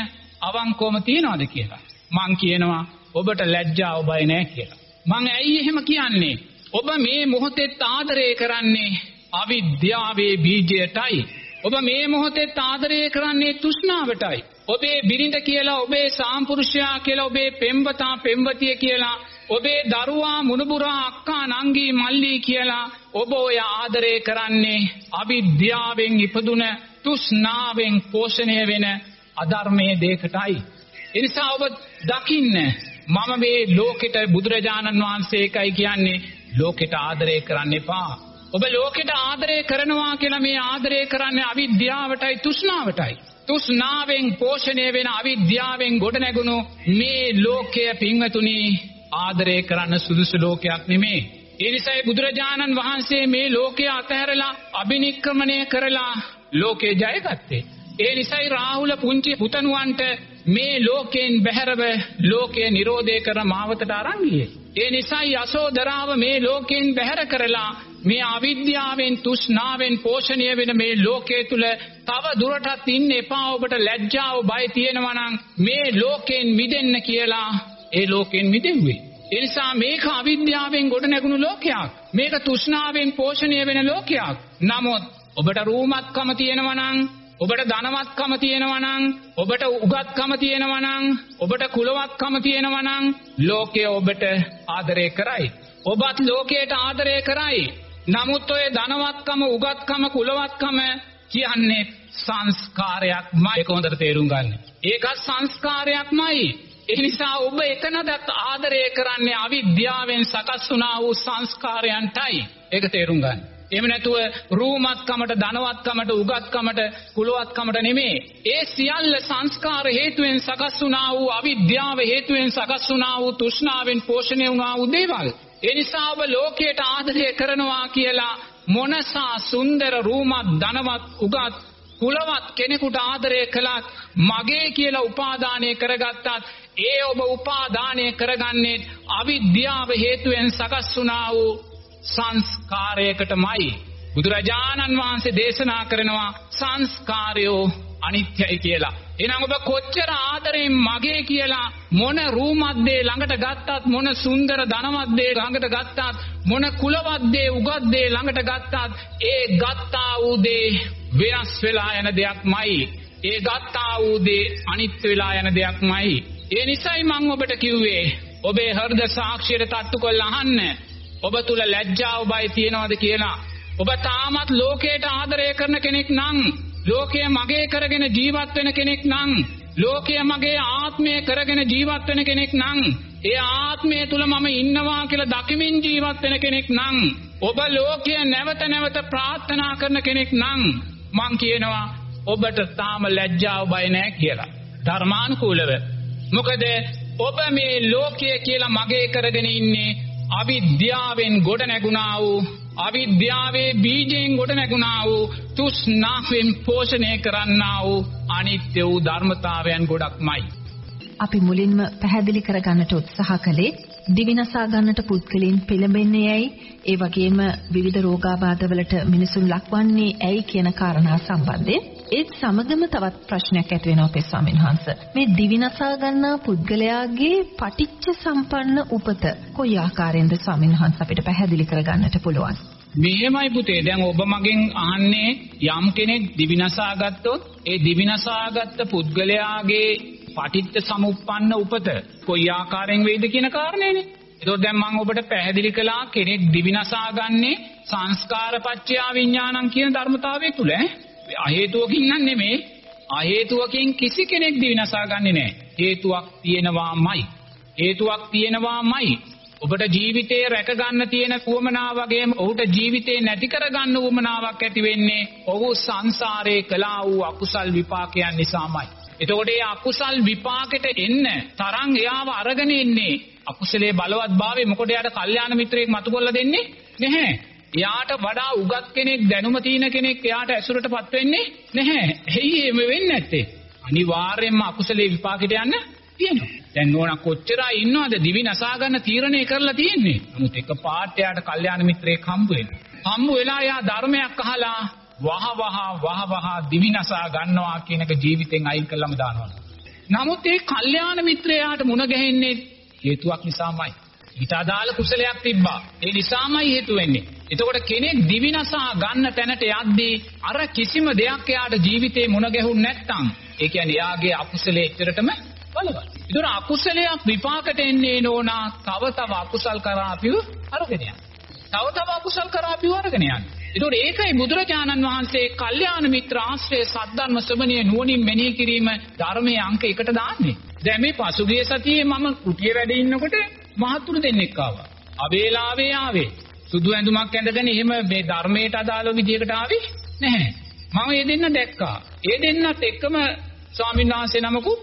අවංකවම තියනවාද කියලා. මං කියනවා ඔබට ලැජ්ජාව බය නැහැ කියලා. මං ඇයි එහෙම කියන්නේ? ඔබ මේ මොහොතේ ආදරය කරන්නේ අවිද්‍යාවේ බීජයටයි. ඔබ මේ මොහොතේ ආදරය කරන්නේ තෘෂ්ණාවටයි. ඔබේ බිරිඳ කියලා ඔබේ සාම්පුරුෂයා කියලා ඔබේ පෙම්වතා පෙම්වතිය කියලා ඔබේ දරුවා මුණුබුරා අක්කා නංගී මල්ලී කියලා ඔබ ඔය ආදරය කරන්නේ අවිද්‍යාවෙන් ඉපදුන තෘෂ්ණාවෙන් පෝෂණය වෙන අධර්මයේ දෙයකටයි. එනිසා ඔබ දකින්න මම මේ ලෝකෙට බුදුරජාණන් වහන්සේ එකයි කියන්නේ ලෝකෙට ආදරය කරන්න එපා. ඔබ ලෝකෙට ආදරය කරනවා කියලා මේ ආදරය කරන්නේ අවිද්‍යාවටයි තෘෂ්ණාවටයි. තෘෂ්ණාවෙන් පෝෂණය වෙන අවිද්‍යාවෙන් ගොඩනැගුණු මේ ලෝකය පින්වතුනි ආදරය කරන්න සුදුසු ලෝකයක් නෙමේ. ඒ නිසායි බුදුරජාණන් වහන්සේ මේ ලෝකය අතහැරලා අබිනික්‍රමණය කරලා ලෝකේ ජයගත්තේ. ඒ නිසායි රාහුල පුංචි පුතණුවන්ට මේ ලෝකයෙන් බැහැරව ලෝකය නිරෝධය කර මාවතට අරන් ගියේ. ඒ නිසායි යසෝදරාව මේ ලෝකයෙන් බැහැර කරලා මේ අවිද්‍යාවෙන් තෘෂ්ණාවෙන් පෝෂණය වෙන මේ ලෝකයේ තුල තව දුරටත් ඉන්න එපා ඔබට ලැජ්ජාව බය තියෙනවා නම් මේ ලෝකයෙන් මිදෙන්න කියලා ඒ ලෝකයෙන් මිදෙව්වේ. ඒ නිසා මේක අවිද්‍යාවෙන් ගොඩ නැගුණු ලෝකයක්. මේක තෘෂ්ණාවෙන් පෝෂණය වෙන ලෝකයක්. නමුත් ඔබට රූමත්කම තියෙනවා නම් ඔබට ධනවත්කම තියෙනවා නම් ඔබට උගත්කම තියෙනවා නම් ඔබට කුලවත්කම තියෙනවා නම් ලෝකය ඔබට ආදරය කරයි. ඔබත් ලෝකයට ආදරය කරයි. නමුත් ඔය ධනවත්කම උගත්කම කුලවත්කම කියන්නේ සංස්කාරයක්මයි. ඒක හොඳට තේරුම් ගන්න. ඒකත් සංස්කාරයක්මයි. ඒ නිසා ඔබ එතනදත් ආදරය කරන්නේ අවිද්‍යාවෙන් සකස් වුණා වූ සංස්කාරයන්ටයි. ඒක තේරුම් ගන්න. එහෙම නැතුව රූමත්කමට, ධනවත්කමට, උගත්කමට, කුලවත්කමට නෙමේ. ඒ සියල්ල සංස්කාර හේතුවෙන් සකස් වුණා වූ අවිද්‍යාව හේතුවෙන් සකස් වුණා වූ තෘෂ්ණාවෙන් පෝෂණය වුණා වූ දේවල්. ඒ නිසා ඔබ ලෝකයට ආදරය කරනවා කියලා මොනසා සුන්දර රූමත් ධනවත් උගත් කුලවත් කෙනෙකුට ආදරය කළත් මගේ කියලා උපාදානය කරගත්තත් ඒ ඔබ උපාදානය කරගන්නේ අවිද්‍යාව හේතුවෙන් සකස් වුණා වූ සංස්කාරයකටමයි. බුදුරජාණන් වහන්සේ දේශනා කරනවා සංස්කාරයෝ අනිත්‍යයි කියලා. එහෙනම් ඔබ කොච්චර ආදරෙන් මගේ කියලා මොන රූමත් දේ ළඟට ගත්තත් මොන සුන්දර ධනවත් දේ ළඟට ගත්තත් මොන කුලවත් දේ උගත් දේ ළඟට ගත්තත් ඒ ගත්තා වූ දේ වෙනස් වෙලා යන දෙයක්මයි. ඒ ගත්තා වූ දේ අනිත්‍ය වෙලා යන දෙයක්මයි. ඒ නිසයි මම ඔබට කිව්වේ ඔබේ හෘද සාක්ෂියට තට්ටු කරලා අහන්න. ඔබ තුල ලැජ්ජාව බය තියනවද කියලා. ඔබ තාමත් ලෝකයට ආදරය කරන කෙනෙක් නම් ලෝකය මගේ කරගෙන ජීවත් වෙන කෙනෙක් නම් ලෝකය මගේ ආත්මය කරගෙන ජීවත් වෙන කෙනෙක් නම් ඒ ආත්මය තුල මම ඉන්නවා කියලා දකිමින් ජීවත් වෙන කෙනෙක් නම් ඔබ ලෝකය නැවත නැවත ප්‍රාර්ථනා කරන කෙනෙක් නම් මං කියනවා ඔබට තාම ලැජ්ජාව බය නැහැ කියලා. ධර්මානුකූලව. මොකද ඔබ මේ ලෝකය කියලා මගේ කරගෙන ඉන්නේ අවිද්‍යාවෙන් ගොඩ නැගුණා වූ අවිද්‍යාවේ බීජයෙන් ගොඩ නැගුණා වූ තුෂ්ණාවෙන් පෝෂණය කරන්නා වූ අනිත්‍ය වූ ධර්මතාවයන් ගොඩක්මයි. අපි මුලින්ම පැහැදිලි කරගන්නට උත්සාහ කළේ දිවිනසා ගන්නට පුද්ගලයන් පෙළඹෙන්නේ ඇයි ඒ වගේම විවිධ රෝගාබාධවලට මිනිසුන් ලක්වන්නේ ඇයි කියන කාරණා සම්බන්ධයෙන් ඒත් සමගම තවත් ප්‍රශ්නයක් ඇති වෙනවා අපේ ස්වාමීන් වහන්සේ. මේ දිවිනසා ගන්නා පුද්ගලයාගේ පටිච්ච සම්පන්න උපත කොයි ආකාරයෙන්ද ස්වාමීන් වහන්සේ අපිට පැහැදිලි කරගන්නට පුළුවන්? මෙහෙමයි පුතේ දැන් ඔබ මගෙන් අහන්නේ යම් කෙනෙක් දිවිනසා ගත්තොත් ඒ දිවිනසා ගත්ත පුද්ගලයාගේ පටිච්ච සමුප්පන්න උපත කොයි ආකාරයෙන් වෙයිද කියන කාරණේනේ. ඒතකොට දැන් මම ඔබට පැහැදිලි කළා කෙනෙක් දිවිනසා ගන්නේ සංස්කාරපච්චයා විඥානං කියන ධර්මතාවය තුල ඈ. අහේතුවකින් නම් නෙමේ. අහේතුවකින් කිසි කෙනෙක් දිවිනසා ගන්නෙ නෑ. හේතුවක් තියෙනවාමයි. හේතුවක් තියෙනවාමයි. ඔබට ජීවිතේ රැක ගන්න තියෙන උවමනා වගේම ඔහුට ජීවිතේ නැති කර ගන්න උවමනාවක් ඇති වෙන්නේ ඔහු සංසාරේ කළා වූ අකුසල් විපාකයන් නිසාමයි. එතකොට ඒ අකුසල් විපාකෙට එන්න තරම් එයාව අරගෙන ඉන්නේ අකුසලයේ බලවත්භාවය මොකද එයාට කල්යාණ මිත්‍රයෙක් මතු කරලා දෙන්නේ නැහැ. එයාට වඩා උගත් කෙනෙක් දැනුම තියෙන කෙනෙක් එයාට ඇසුරටපත් වෙන්නේ නැහැ. එයි එහෙම වෙන්නේ නැත්තේ. අනිවාර්යයෙන්ම අකුසලයේ විපාකෙට යන්න තියෙනවා. දැන් නෝනා කොච්චරයි ඉන්නවද දිවි නසා ගන්න තීරණය කරලා තියෙන්නේ. නමුත් එක පාට එයාට කල්යාණ මිත්‍රයෙක් හම්බ වෙනවා. හම්බ වෙලා එයා ධර්මයක් අහලා වහ වහ වහ වහ දිවි නසා ගන්නවා කියන එක ජීවිතෙන් අයින් කළාම දානවා. නමුත් ඒ කල්යාණ මිත්‍රයාට මුණ ගැහෙන්නේ හේතුවක් නිසාමයි. ඊට අදාළ කුසලයක් තිබ්බා. ඒ නිසාමයි හේතු වෙන්නේ. එතකොට කෙනෙක් දිවිනසා ගන්න තැනට යද්දී අර කිසිම දෙයක් එයාට ජීවිතේ මුණ ගැහුන්නේ නැත්නම් ඒ කියන්නේ එයාගේ අකුසලයේ එච්චරටම බලවත්. ඒතර අකුසලයක් විපාකට එන්නේ නෝනා තව තව අකුසල් කරා අපිව අරගෙන යන. තව තව අකුසල් කරා අපිව අරගෙන යන. ඒතර ඒකයි බුදුරජාණන් වහන්සේ කල්යාණ මිත්‍ර ආශ්‍රය සද්ධර්ම ශ්‍රවණිය නුවණින් මෙනෙහි කිරීම ධර්මයේ අංක එකට දාන්නේ. දැන් මේ පසුගිය සතියේ මම කුටිය වැඩ ඉන්නකොට මහත්තුරු දෙන්නෙක් ආවා. අවේලාවේ ආවේ. සුදු ඇඳුමක් ඇඳගෙන එහෙම මේ ධර්මයට අදාළ විදියකට ආවේ නැහැ. මම ඒ දෙන්න දැක්කා. ඒ දෙන්නත් එක්කම ස්වාමීන් වහන්සේ නමකුත්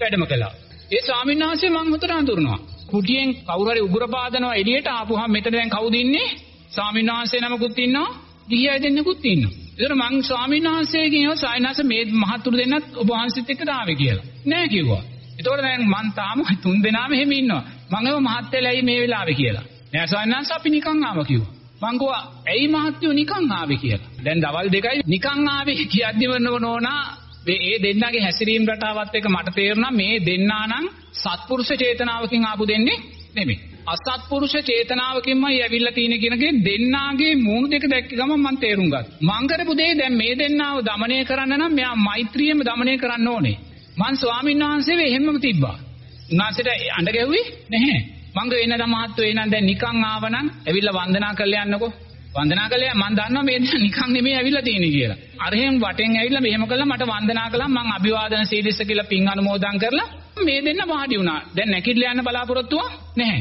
වැඩම කළා. ඒ ස්වාමීන් වහන්සේ මම හොතට අඳුරනවා. කුටියෙන් කවුරු හරි උගුර පාදනවා එළියට ආපුහම මෙතන දැන් කවුද ඉන්නේ? ස්වාමීන් වහන්සේ නමකුත් ඉන්නවා. ගිහි අය දෙන්නෙකුත් ඉන්නවා. ඒතර මං ස්වාමීන් වහන්සේ කියනවා සායනස මේ මහත්තුරු දෙන්නත් ඔබ වහන්සේත් එක්ක ආවේ කියලා. නෑ කිව්වා. ඒතකොට දැන් මං තාම තුන් දෙනාම එහෙම ඉන්නවා. මම මහත්තයලයි මේ වෙලාවේ කියලා. නෑ සවන්නන්ස අපි නිකන් ආව කිව්වා. මං ගෝවා ඇයි මහත්තයෝ නිකන් ආවේ කියලා. දැන් දවල් දෙකයි නිකන් ආවේ කියද්දිම නෝනා මේ ඒ දෙන්නගේ හැසිරීම රටාවත් එක මට තේරුණා මේ දෙන්නා නම් සත්පුරුෂ චේතනාවකින් ආපු දෙන්නේ නෙමෙයි. අසත්පුරුෂ චේතනාවකින්මයි ඇවිල්ලා තියෙන කෙනගේ දෙන්නාගේ මූණ දෙක දැක්ක ගමන් මං තේරුම් ගත්තා. මං කරපු දේ දැන් මේ දෙන්නාව দমনය කරන්න නම් මෙයා මෛත්‍රියෙම দমনය කරන්න ඕනේ. මං ස්වාමීන් වහන්සේ වෙහෙම්ම තිබ්බා. උන්වහන්සේට අඬ ගැහුවේ නැහැ. මං ගෝ එනද මහත්තයෝ එනන් දැන් නිකන් ආවනම් ඇවිල්ලා වන්දනා කරලා යන්නකෝ. වන්දනා කළේ මම දන්නවා මේ දැන් නිකන් නෙමෙයි ඇවිල්ලා තියෙන්නේ කියලා. අර එහෙම වටෙන් ඇවිල්ලා මෙහෙම කළා මට වන්දනා කළා මං අභිවාදන සීලිස්ස කියලා පින් අනුමෝදන් කරලා මේ දෙන්න වාඩි වුණා. දැන් නැකිట్లా යන්න බලාපොරොත්තුවක් නැහැ.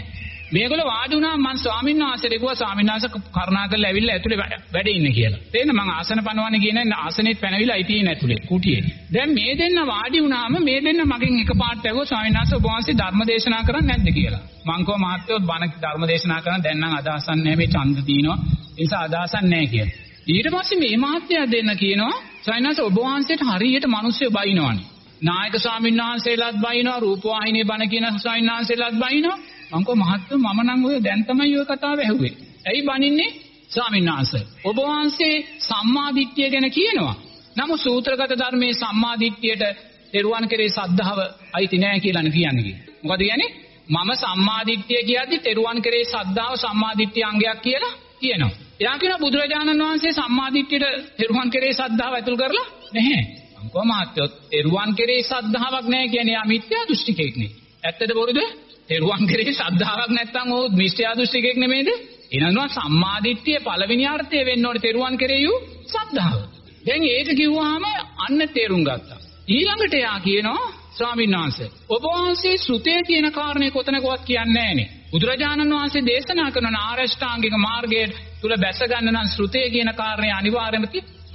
මේගොල්ලෝ වාඩි වුණා මං ස්වාමීන් වහන්සේට කිව්වා ස්වාමීන් වහන්සේ කරුණාකරලා ඇවිල්ලා ඇතුලේ වැඩ ඉන්න කියලා. තේන්න මං ආසන පනවන්නේ කියන ආසනෙත් පැනවිලා ඉතින් ඇතුලේ කුටියේ. දැන් මේ දෙන්න වාඩි වුණාම මේ දෙන්න මගෙන් එකපාරට ඇහුවා ස්වාමීන් වහන්සේ ඔබ වහන්සේ ධර්ම දේශනා කරන්නේ නැද්ද කියලා. මං කෝ මහත්තයෝ බණ ධර්ම දේශනා කරන දැන් නම් අදහසක් නැහැ මේ ඡන්ද තියෙනවා. ඒ නිසා අදහසක් නැහැ කියලා. ඊට පස්සේ මේ මහත්තයා දෙන්න කියනවා ස්වාමීන් වහන්සේ ඔබ වහන්සේට හරියට මිනිස්සු බයිනවනේ. නායක ස්වාමීන් වහන්සේලාත් බයිනවා රූපවාහිනියේ බණ කියන ස්වාමීන් වහන්සේලාත් බයිනවා මං කෝ මහත්තයෝ මම නම් ඔය දැන් තමයි ඔය කතාව ඇහුවේ. ඇයි බනින්නේ? ස්වාමීන් වහන්සේ ඔබ වහන්සේ සම්මාදිට්ඨිය ගැන කියනවා. නමුත් සූත්‍රගත ධර්මයේ සම්මාදිට්ඨියට දරුවන් කෙරේ සද්ධාව අයිති නෑ කියලා කියන්නේ. මොකද කියන්නේ? මම සම්මාදිට්ඨිය කියද්දි දරුවන් කෙරේ සද්ධාව සම්මාදිට්ඨිය අංගයක් කියලා කියනවා. එයා කියනවා බුදුරජාණන් වහන්සේ සම්මාදිට්ඨියට දරුවන් කෙරේ සද්ධාව ඇතුල් කරලා නැහැ. අංකෝ මහත්තයෝ තෙරුවන් කෙරේ සද්ධාාවක් නැහැ කියන්නේ යා මිත්‍යා දෘෂ්ටිකෙක් නේ. ඇත්තද බොරුද? තෙරුවන් කෙරේ සද්ධාාවක් නැත්නම් ඔහු මිත්‍යා දෘෂ්ටිකෙක් නෙමෙයිද? එනනවා සම්මාදිට්ඨිය පළවෙනි අර්ථය වෙන්න ඕනේ තෙරුවන් කෙරේ යු සද්ධාව. දැන් ඒක කිව්වහම අන්න තේරුම් ගත්තා. ඊළඟට යා කියනවා ස්වාමීන් වහන්සේ ඔබ වහන්සේ ශ්‍රුතේ තියෙන කාරණේ කොතනකවත් කියන්නේ නැහනේ. බුදුරජාණන් වහන්සේ දේශනා කරන ආරෂ්ඨාංගික මාර්ගයේ තුල බැස ගන්න නම් ශ්‍රුතේ කියන කාරණේ අනිවාර්යම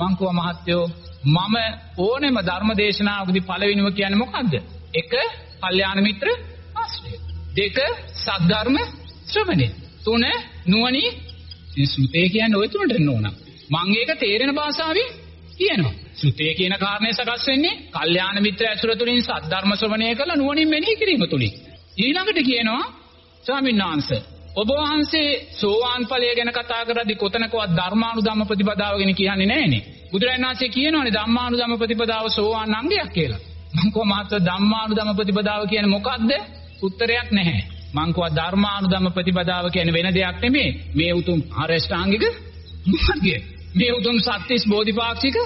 මං කව මහත්යෝ මම ඕනෙම ධර්ම දේශනාවකදී පළවෙනිම කියන්නේ මොකද්ද? එක, කල්යාණ මිත්‍ර ආශ්‍රය. දෙක, සද්ධර්ම ශ්‍රවණය. තුන, නුවණි සුතේ කියන්නේ ওই තුනට නෝන. මම ඒක තේරෙන භාෂාවෙන් කියනවා. සුතේ කියන කාරණේ සකස් වෙන්නේ කල්යාණ මිත්‍ර ඇසුර තුලින් සද්ධර්ම ශ්‍රවණය කළ නුවණින් මෙනෙහි කිරීම තුලින්. ඊළඟට කියනවා ස්වාමීන් වහන්සේ ඔබ වහන්සේ සෝවාන් ඵලය ගැන කතා කරද්දී කොතනකවත් ධර්මානුධම්ම ප්‍රතිපදාව ගැන කියන්නේ නැහනේ. බුදුරජාණන් වහන්සේ කියනවානේ ධම්මානුධම්ම ප්‍රතිපදාව සෝවාන් අංගයක් කියලා. මං කව මාත් ධම්මානුධම්ම ප්‍රතිපදාව කියන්නේ මොකද්ද? උත්තරයක් නැහැ. මං කව ධර්මානුධම්ම ප්‍රතිපදාව කියන්නේ වෙන දෙයක් නෙමෙයි. මේ උතුම් ආරෂ්ඨාංගික මාර්ගය. මේ උතුම් සත්‍තිස් බෝධිපාක්ෂික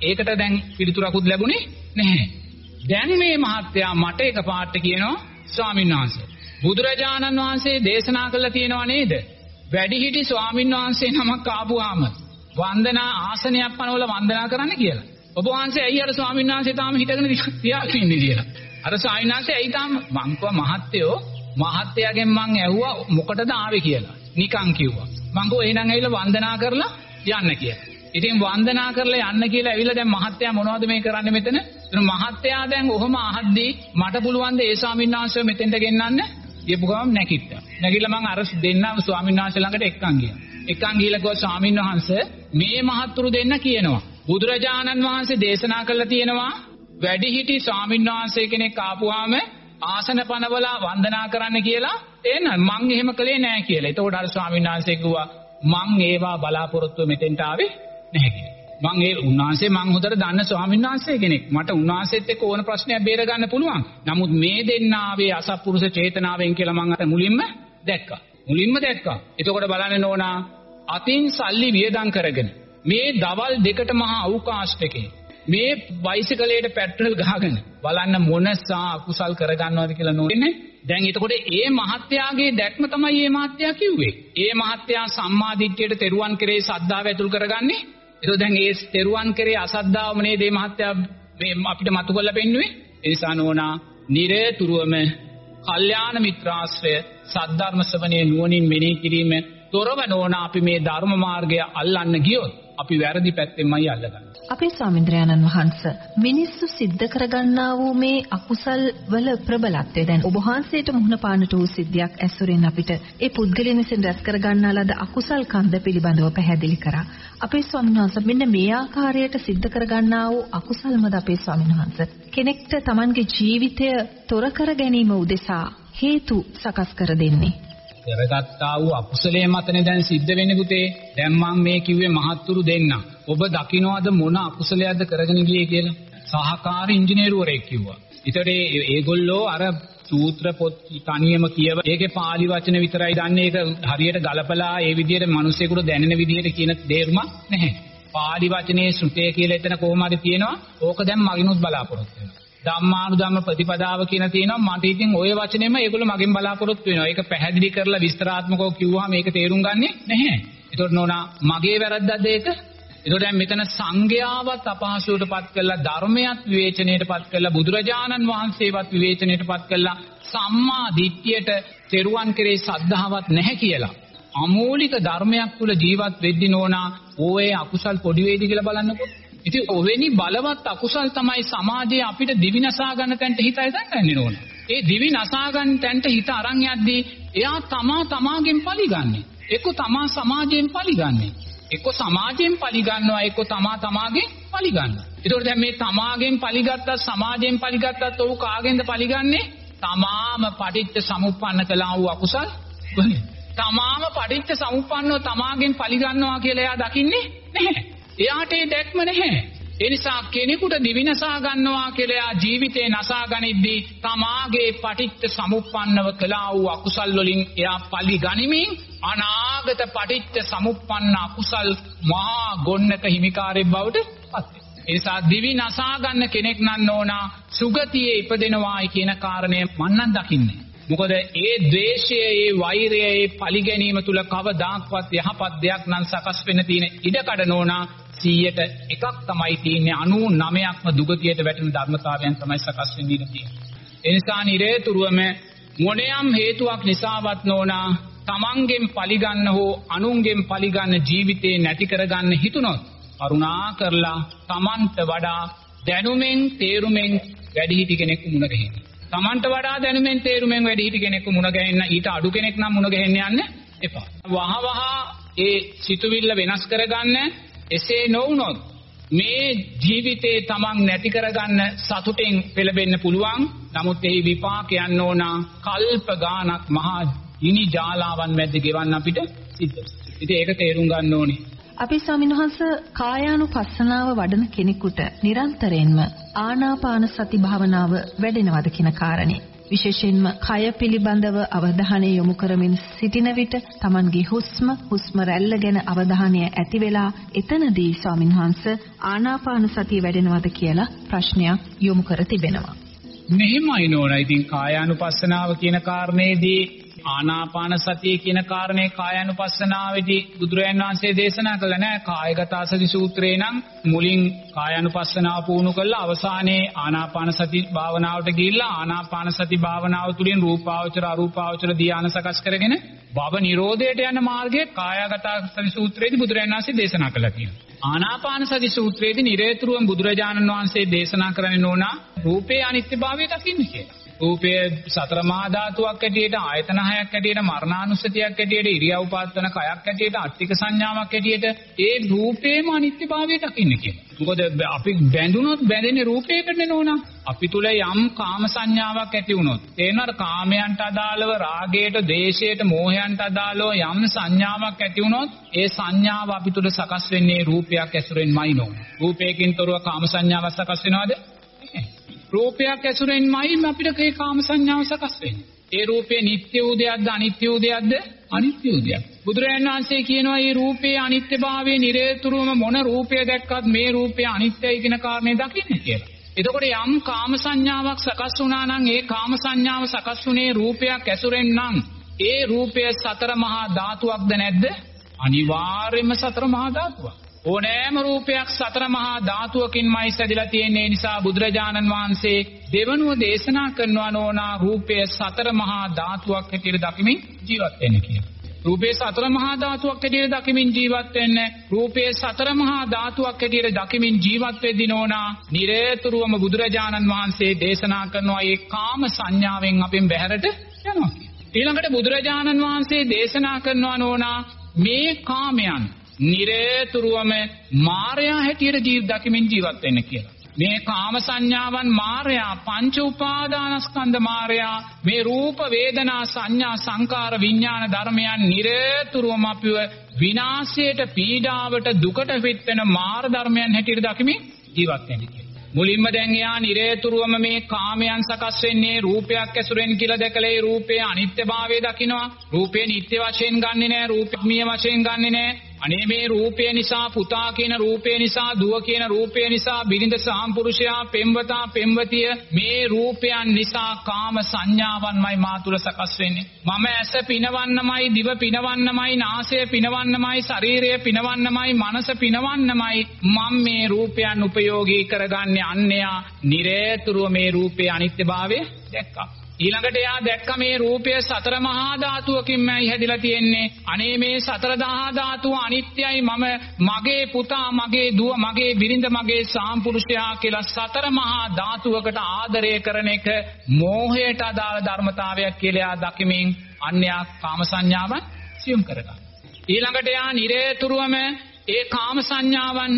ඒකට දැන් පිළිතුරකුත් ලැබුණේ නැහැ. දැන් මේ මහත්තයා මට එකපාරට කියනවා ස්වාමීන් වහන්සේ බුදුරජාණන් වහන්සේ දේශනා කළා තියෙනව නේද? වැඩිහිටි ස්වාමීන් වහන්සේ නමක් ආපුවාම වන්දනා ආසනයක් පනවල වන්දනා කරන්න කියලා. ඔබ වහන්සේ ඇයි අර ස්වාමීන් වහන්සේ තාම හිටගෙන තියාගෙන ඉන්නේ කියලා. අර ස්වාමීන් වහන්සේ ඇයි තාම මං කව මහත්තයෝ මහත්තයාගෙන් මං ඇහුවා මොකටද ආවේ කියලා. නිකන් කිව්වා. මං කව එහෙනම් ඇවිල්ලා වන්දනා කරලා යන්න කියලා. ඉතින් වන්දනා කරලා යන්න කියලා ඇවිල්ලා දැන් මහත්තයා මොනවද මේ කරන්නේ මෙතන? මහත්තයා දැන් ඔහොම අහද්දී මට පුළුවන් ද ඒ ස්වාමීන් වහන්සේ මෙතෙන්ට ගෙන්නන්න? ගියපු ගමන් නැකිට්ටා. නැගිලා මං අර දෙන්නම ස්වාමීන් වහන්සේ ළඟට එක්කන් ගියා. එක්කන් ගිහලා ගෝ ස්වාමීන් වහන්සේ මේ මහත්තුරු දෙන්න කියනවා. බුදුරජාණන් වහන්සේ දේශනා කළා තියෙනවා වැඩිහිටි ස්වාමීන් වහන්සේ කෙනෙක් ආපුවාම ආසන පනවලා වන්දනා කරන්න කියලා එන්න මං එහෙම කළේ නෑ කියලා. එතකොට අර ස්වාමීන් වහන්සේ කිව්වා මං ඒවා බලාපොරොත්තු මෙතෙන්ට ආවේ නැහැ කියලා. මං ඒ උන්වහන්සේ මං හොඳට දන්න ස්වාමීන් වහන්සේ කෙනෙක්. මට උන්වහන්සේත් එක්ක ඕන ප්‍රශ්නයක් බේර ගන්න පුළුවන්. නමුත් මේ දෙන්නාවේ අසත්පුරුෂ චේතනාවෙන් කියලා මං අර මුලින්ම දැක්කා. මුලින්ම දැක්කා. එතකොට බලන්න ඕනා අතින් සල්ලි වියදම් කරගෙන මේ දවල් දෙකට මහා අවකාශයකේ මේ බයිසිකලයට පෙට්‍රල් ගහගෙන බලන්න මොනසා අකුසල් කරගන්නවද කියලා නෝන්නේ දැන් එතකොට ඒ මහත්යාගේ දැක්ම තමයි මේ මහත්යා කිව්වේ. ඒ මහත්යා සම්මාදිට්ඨියට තෙරුවන් කෙරේ සද්ධාව ඇතුල් කරගන්නේ. ඒක දැන් ඒ තෙරුවන් කෙරේ අසද්ධාවම නේද මේ මහත්යා මේ අපිට මතු කරලා පෙන්නුවේ. ඒ නිසා නෝනා නිරේතුරුවම කල්යාණ මිත්‍රාශ්‍රය සද්ධර්ම ශ්‍රවණයේ නුවණින් මෙනෙහි කිරීම තොරව නෝනා අපි මේ ධර්ම මාර්ගය අල්ලන්න ගියොත් අපි වැරදි පැත්තෙන්මයි අල්ලගන්නේ. අපේ ස්වාමීන්ද්‍රයන්න් වහන්ස මිනිස්සු සිද්ධ කරගන්නා වූ මේ අකුසල් වල ප්‍රබලත්වය දැන් ඔබ වහන්සේට මුහුණ පාන්නට වූ සිද්ධියක් ඇසුරෙන් අපිට ඒ පුද්ගලයන් විසින් රැස් කරගන්නා ලද අකුසල් කන්ද පිළිබඳව පැහැදිලි කරා. අපේ ස්වාමීන් වහන්සේ මෙන්න මේ ආකාරයට සිද්ධ කරගන්නා වූ අකුසල්මද අපේ ස්වාමීන් වහන්සේ කෙනෙක්ට Tamanගේ ජීවිතය තොර කර ගැනීම උදෙසා හේතු සකස් කර දෙන්නේ. කරගත්තා වූ අකුසලයේ මතනේ දැන් සිද්ධ වෙන්නේ පුතේ. දැන් මම මේ කිව්වේ මහත්තුරු දෙන්න. ඔබ දකින්නවද මොන අකුසලයක්ද කරගෙන ගියේ කියලා? සහකාර ඉංජිනේරුවරයෙක් කිව්වා. ඊටට ඒගොල්ලෝ අර සූත්‍ර පොත් තනියම කියව ඒකේ පාලි වචන විතරයි දන්නේ ඒක හරියට ගලපලා ඒ විදිහට මිනිස්සුෙකුට දැනෙන විදිහට කියන දේරුමක් නැහැ. පාලි වචනේ ශ්‍රුතය කියලා එතන කොහොම හරි තියෙනවා. ඕක දැන් මගිනුත් බලාපොරොත්තු වෙනවා. ධම්මානුධම්ම ප්‍රතිපදාව කියන තියෙනවා මට ඉතින් ওই වචනේම ඒගොල්ලෝ මගෙන් බලාපොරොත්තු වෙනවා. ඒක පැහැදිලි කරලා විස්තරාත්මකව කිව්වහම මේක තේරුම් ගන්නෙ නැහැ. ඒතකොට නෝනා මගේ වැරද්දක්ද ඒක? ඒතකොට දැන් මෙතන සංඝයාවත් අපහසුවටපත් කළා ධර්මයක් විවේචනයටපත් කළා බුදුරජාණන් වහන්සේවත් විවේචනයටපත් කළා සම්මා දිට්ඨියට තෙරුවන් කෙරේ සද්ධාවත් නැහැ කියලා. අමූලික ධර්මයක් තුල ජීවත් වෙද්දි නෝනා ඕයේ අකුසල් පොඩි වේදි කියලා බලන්නකෝ. ඉතින් ඔවෙනි බලවත් අකුසල් තමයි සමාජයේ අපිට දිවිනසා ගන්න තැනට හිත ඇදන්නේ නෝනා. ඒ දිවිනසා ගන්න තැනට හිත අරන් යද්දී එයා තමා තමාගෙන් පරිගන්නේ. එක්ක තමා සමාජයෙන් පරිගන්නේ. එක්ක සමාජයෙන් පරිගන්නවා එක්ක තමා තමාගෙන් පරිගන්නවා. ඒතකොට දැන් මේ තමාගෙන් පරිගත්තත් සමාජයෙන් පරිගත්තත් ඔහු කාගෙන්ද පරිගන්නේ? තමාම පටිච්ච සමුප්පන්න කළා වූ අකුසල් වලින්. තමාම පටිච්ච සමුප්පන්නව තමාගෙන් පරිගන්නවා කියලා එයා දකින්නේ නැහැ. එයාට ඒ දැක්ම නැහැ. ඒ නිසා කෙනෙකුට දිවිනසා ගන්නවා කියලා එයා ජීවිතේ නසා ගනිද්දී තමාගේ පටිච්ච සමුප්පන්නව කළා වූ අකුසල් වලින් එයා පලි ගනිමින් අනාගත පටිච්ච සමුප්පන්න අකුසල් මහා ගොන්නක හිමිකාරයෙක් බවට පත් වෙනවා. ඒ නිසා දිවි නසා ගන්න කෙනෙක් නන්න ඕනා සුගතියේ ඉපදෙනවායි කියන කාරණය මන්නම් දකින්නේ. මොකද ඒ ද්වේෂය, ඒ වෛරය, ඒ පරිගැනීම තුල කවදාක්වත් යහපත් දෙයක් නම් සකස් වෙන්න තියෙන ඉඩකඩ නෝනා 100ට එකක් තමයි තියෙන්නේ 99ක්ම දුගතියට වැටෙන ධර්මතාවයන් තමයි සකස් වෙන්න ඉඩ තියෙන්නේ. ඒ නිසා නිරේතුරුවම මොනියම් හේතුවක් නිසාවත් නෝනා තමන්ගෙන් පරිගන්න හෝ අනුන්ගෙන් පරිගන්න ජීවිතේ නැති කරගන්න හිතුනොත් කරුණා කරලා තමන්ට වඩා දැනුමෙන් තේරුමෙන් වැඩිහිටි කෙනෙක් මුණ ගැහෙන්න. තමන්ට වඩා දැනුමෙන් තේරුමෙන් වැඩිහිටි කෙනෙක් මුණ ගැහෙන්න ඊට අඩු කෙනෙක් නම් මුණ ගැහෙන්න යන්න එපා. වහ වහ ඒ සිතුවිල්ල වෙනස් කරගන්න එසේ නොවුනොත් මේ ජීවිතේ තමන් නැති කරගන්න සතුටෙන් පෙළඹෙන්න පුළුවන්. නමුත් එහි විපාක යන්න ඕන කල්ප ගානක් මහා ඉනි ජාලාවන් මැද්ද ගෙවන්න අපිට සිද්ධ වෙනවා. ඉතින් ඒක තේරුම් ගන්න ඕනේ. අපි ස්වාමින්වහන්ස කායානුපස්සනාව වඩන කෙනෙකුට නිරන්තරයෙන්ම ආනාපාන සති භාවනාව වැඩෙනවද කියන කාරණේ විශේෂයෙන්ම කය පිළිබඳව අවධානය යොමු කරමින් සිටින විට Tamanගේ හුස්ම හුස්ම රැල්ල ගැන අවධානය ඇති වෙලා එතනදී ස්වාමින්වහන්ස ආනාපාන සතිය වැඩෙනවද කියලා ප්‍රශ්නයක් යොමු කර තිබෙනවා. මෙහෙමයි නෝනා. ඉතින් කායානුපස්සනාව කියන කාරණේදී ආනාපාන සතිය කියන කාරණේ කායानुපස්සනාවේදී බුදුරයන් වහන්සේ දේශනා කළ නෑ කායගත සති සූත්‍රේ නම් මුලින් කායानुපස්සනාව පුහුණු කළා අවසානයේ ආනාපාන සති භාවනාවට ගිහිල්ලා ආනාපාන සති භාවනාව තුළින් රූපාවචර අරූපාවචර ධ්‍යාන සකස් කරගෙන භව නිරෝධයට යන මාර්ගය කායගත සති සූත්‍රයේදී බුදුරයන් වහන්සේ දේශනා කළා කියනවා. ආනාපාන සති සූත්‍රයේදී නිරේතුරුවම බුදුරජාණන් වහන්සේ දේශනා කරන්නේ නෝනා රූපේ අනිත්‍යභාවය දකින්න කියලා. රූපය සතර මහා ධාතුවක් ඇටියට ආයතන හයක් ඇටියට මරණානුස්සතියක් ඇටියට ඉරියව් පාත්වන කයක් ඇටියට අට්ටික සංඥාවක් ඇටියට ඒ රූපේම අනිත්‍යභාවය දකින්න කියනවා. මොකද අපි බැඳුනොත් බැඳෙන්නේ රූපයකට නෝනා. අපි තුල යම් කාම සංඥාවක් ඇති වුණොත් තේනවද කාමයන්ට අදාළව රාගයට, දේශයට, මෝහයන්ට අදාළව යම් සංඥාවක් ඇති වුණොත් ඒ සංඥාව අපි තුල සකස් වෙන්නේ රූපයක් ඇසුරෙන්මයි නෝ. රූපයකින් තොරව කාම සංඥාවක් සකස් වෙනවද? රූපයක් ඇසුරෙන්මයි අපිට ඒ කාම සංඥාව සකස් වෙන්නේ. ඒ රූපේ නිට්ටය වූ දෙයක්ද අනිත්‍ය වූ දෙයක්ද? අනිත්‍ය වූ දෙයක්. බුදුරජාණන් වහන්සේ කියනවා මේ රූපේ අනිත්‍යභාවය නිරේතුරුවම මොන රූපය දැක්කත් මේ රූපය අනිත්‍යයි කියන කාරණේ දකින්න කියලා. එතකොට යම් කාම සංඥාවක් සකස් වුණා නම් ඒ කාම සංඥාව සකස් වුණේ රූපයක් ඇසුරෙන් නම් ඒ රූපය සතර මහා ධාතුවක්ද නැද්ද? අනිවාර්යයෙන්ම සතර මහා ධාතුවක්. ඕනෑම රූපයක් සතර මහා ධාතුවකින්මයි සැදිලා තියෙන්නේ නිසා බුදුරජාණන් වහන්සේ දෙවනුව දේශනා කරනවා නෝනා රූපය සතර මහා ධාතුවක් හැටියට දකිමින් ජීවත් වෙන්න කියලා. රූපේ සතර මහා ධාතුවක් හැටියට දකිමින් ජීවත් වෙන්න රූපේ සතර මහා ධාතුවක් හැටියට දකිමින් ජීවත් වෙද්දී නෝනා නිරේතුරුවම බුදුරජාණන් වහන්සේ දේශනා කරනවා ඒ කාම සංඥාවෙන් අපෙන් බැහැරට යනවා. ඊළඟට බුදුරජාණන් වහන්සේ දේශනා කරනවා නෝනා මේ කාමයන් නිරේතුරුවම මායя හැටියට ජීව දකිමින් ජීවත් වෙන්න කියලා. මේ කාම සංඥාවන් මායя පංච උපාදානස්කන්ධ මායя මේ රූප වේදනා සංඥා සංකාර විඥාන ධර්මයන් නිරේතුරුවම අපිව විනාශයට පීඩාවට දුකට පිට වෙන මාර ධර්මයන් හැටියට දකිමින් ජීවත් වෙන්න කියලා. මුලින්ම දැන් එයා නිරේතුරුවම මේ කාමයන් සකස් වෙන්නේ රූපයක් ඇසුරෙන් කියලා දැකලා ඒ රූපයේ අනිත්‍යභාවය දකිනවා රූපේ නිට්ටය වශයෙන් ගන්නෙ නෑ රූපීය වශයෙන් ගන්නෙ නෑ අනේ මේ රූපය නිසා පුතා කියන රූපය නිසා දුව කියන රූපය නිසා බිරිඳ සාම්පුරුෂයා පෙම්වතා පෙම්වතිය මේ රූපයන් නිසා කාම සංඥාවන්මයි මා තුල සකස් වෙන්නේ. මම ඇස පිනවන්නමයි දිව පිනවන්නමයි නාසය පිනවන්නමයි ශරීරය පිනවන්නමයි මනස පිනවන්නමයි මම මේ රූපයන් උපයෝගී කරගන්නේ අන්‍යයා නිරේතුරුව මේ රූපේ අනිත්‍යභාවය දැක්කා. ඊළඟට එයා දැක්ක මේ රූපය සතර මහා ධාතුවකින්මයි හැදිලා තියෙන්නේ. අනේ මේ සතර මහා ධාතුව අනිත්‍යයි මම මගේ පුතා මගේ දුව මගේ බිරිඳ මගේ සාම්පුරුෂයා කියලා සතර මහා ධාතුවකට ආදරය කරන එක මෝහයට අදාළ ධර්මතාවයක් කියලා එයා දකිමින් අන්‍යයා කාම සංඥාවන් සියුම් කරගන්නවා. ඊළඟට එයා නිරේතුරුවම ඒ කාම සංඥාවන්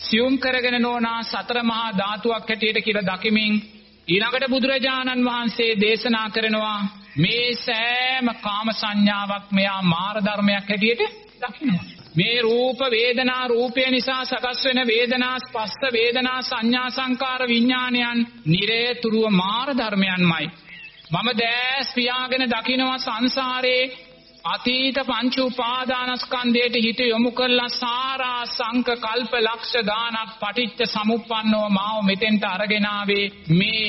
සියුම් කරගෙන නොනා සතර මහා ධාතුවක් හැටියට කියලා දකිමින් ඊළඟට බුදුරජාණන් වහන්සේ දේශනා කරනවා මේ සෑම කාම සංඥාවක් මෙයා මාර ධර්මයක් හැටියට දකිනවා. මේ රූප වේදනා රූපය නිසා සකස් වෙන වේදනා ස්පස්ස වේදනා සංඥා සංකාර විඥානයන් නිරේතුරුව මාර ධර්මයන්මයි. මම දැස් පියාගෙන දකිනවා සංසාරේ අතීත පංච උපාදානස්කන්ධයට හිත යොමු කරලා සාරා සංක කල්ප ලක්ෂ ගානක් පටිච්ච සමුප්පන්නව මාව මෙතෙන්ට අරගෙන ආවේ මේ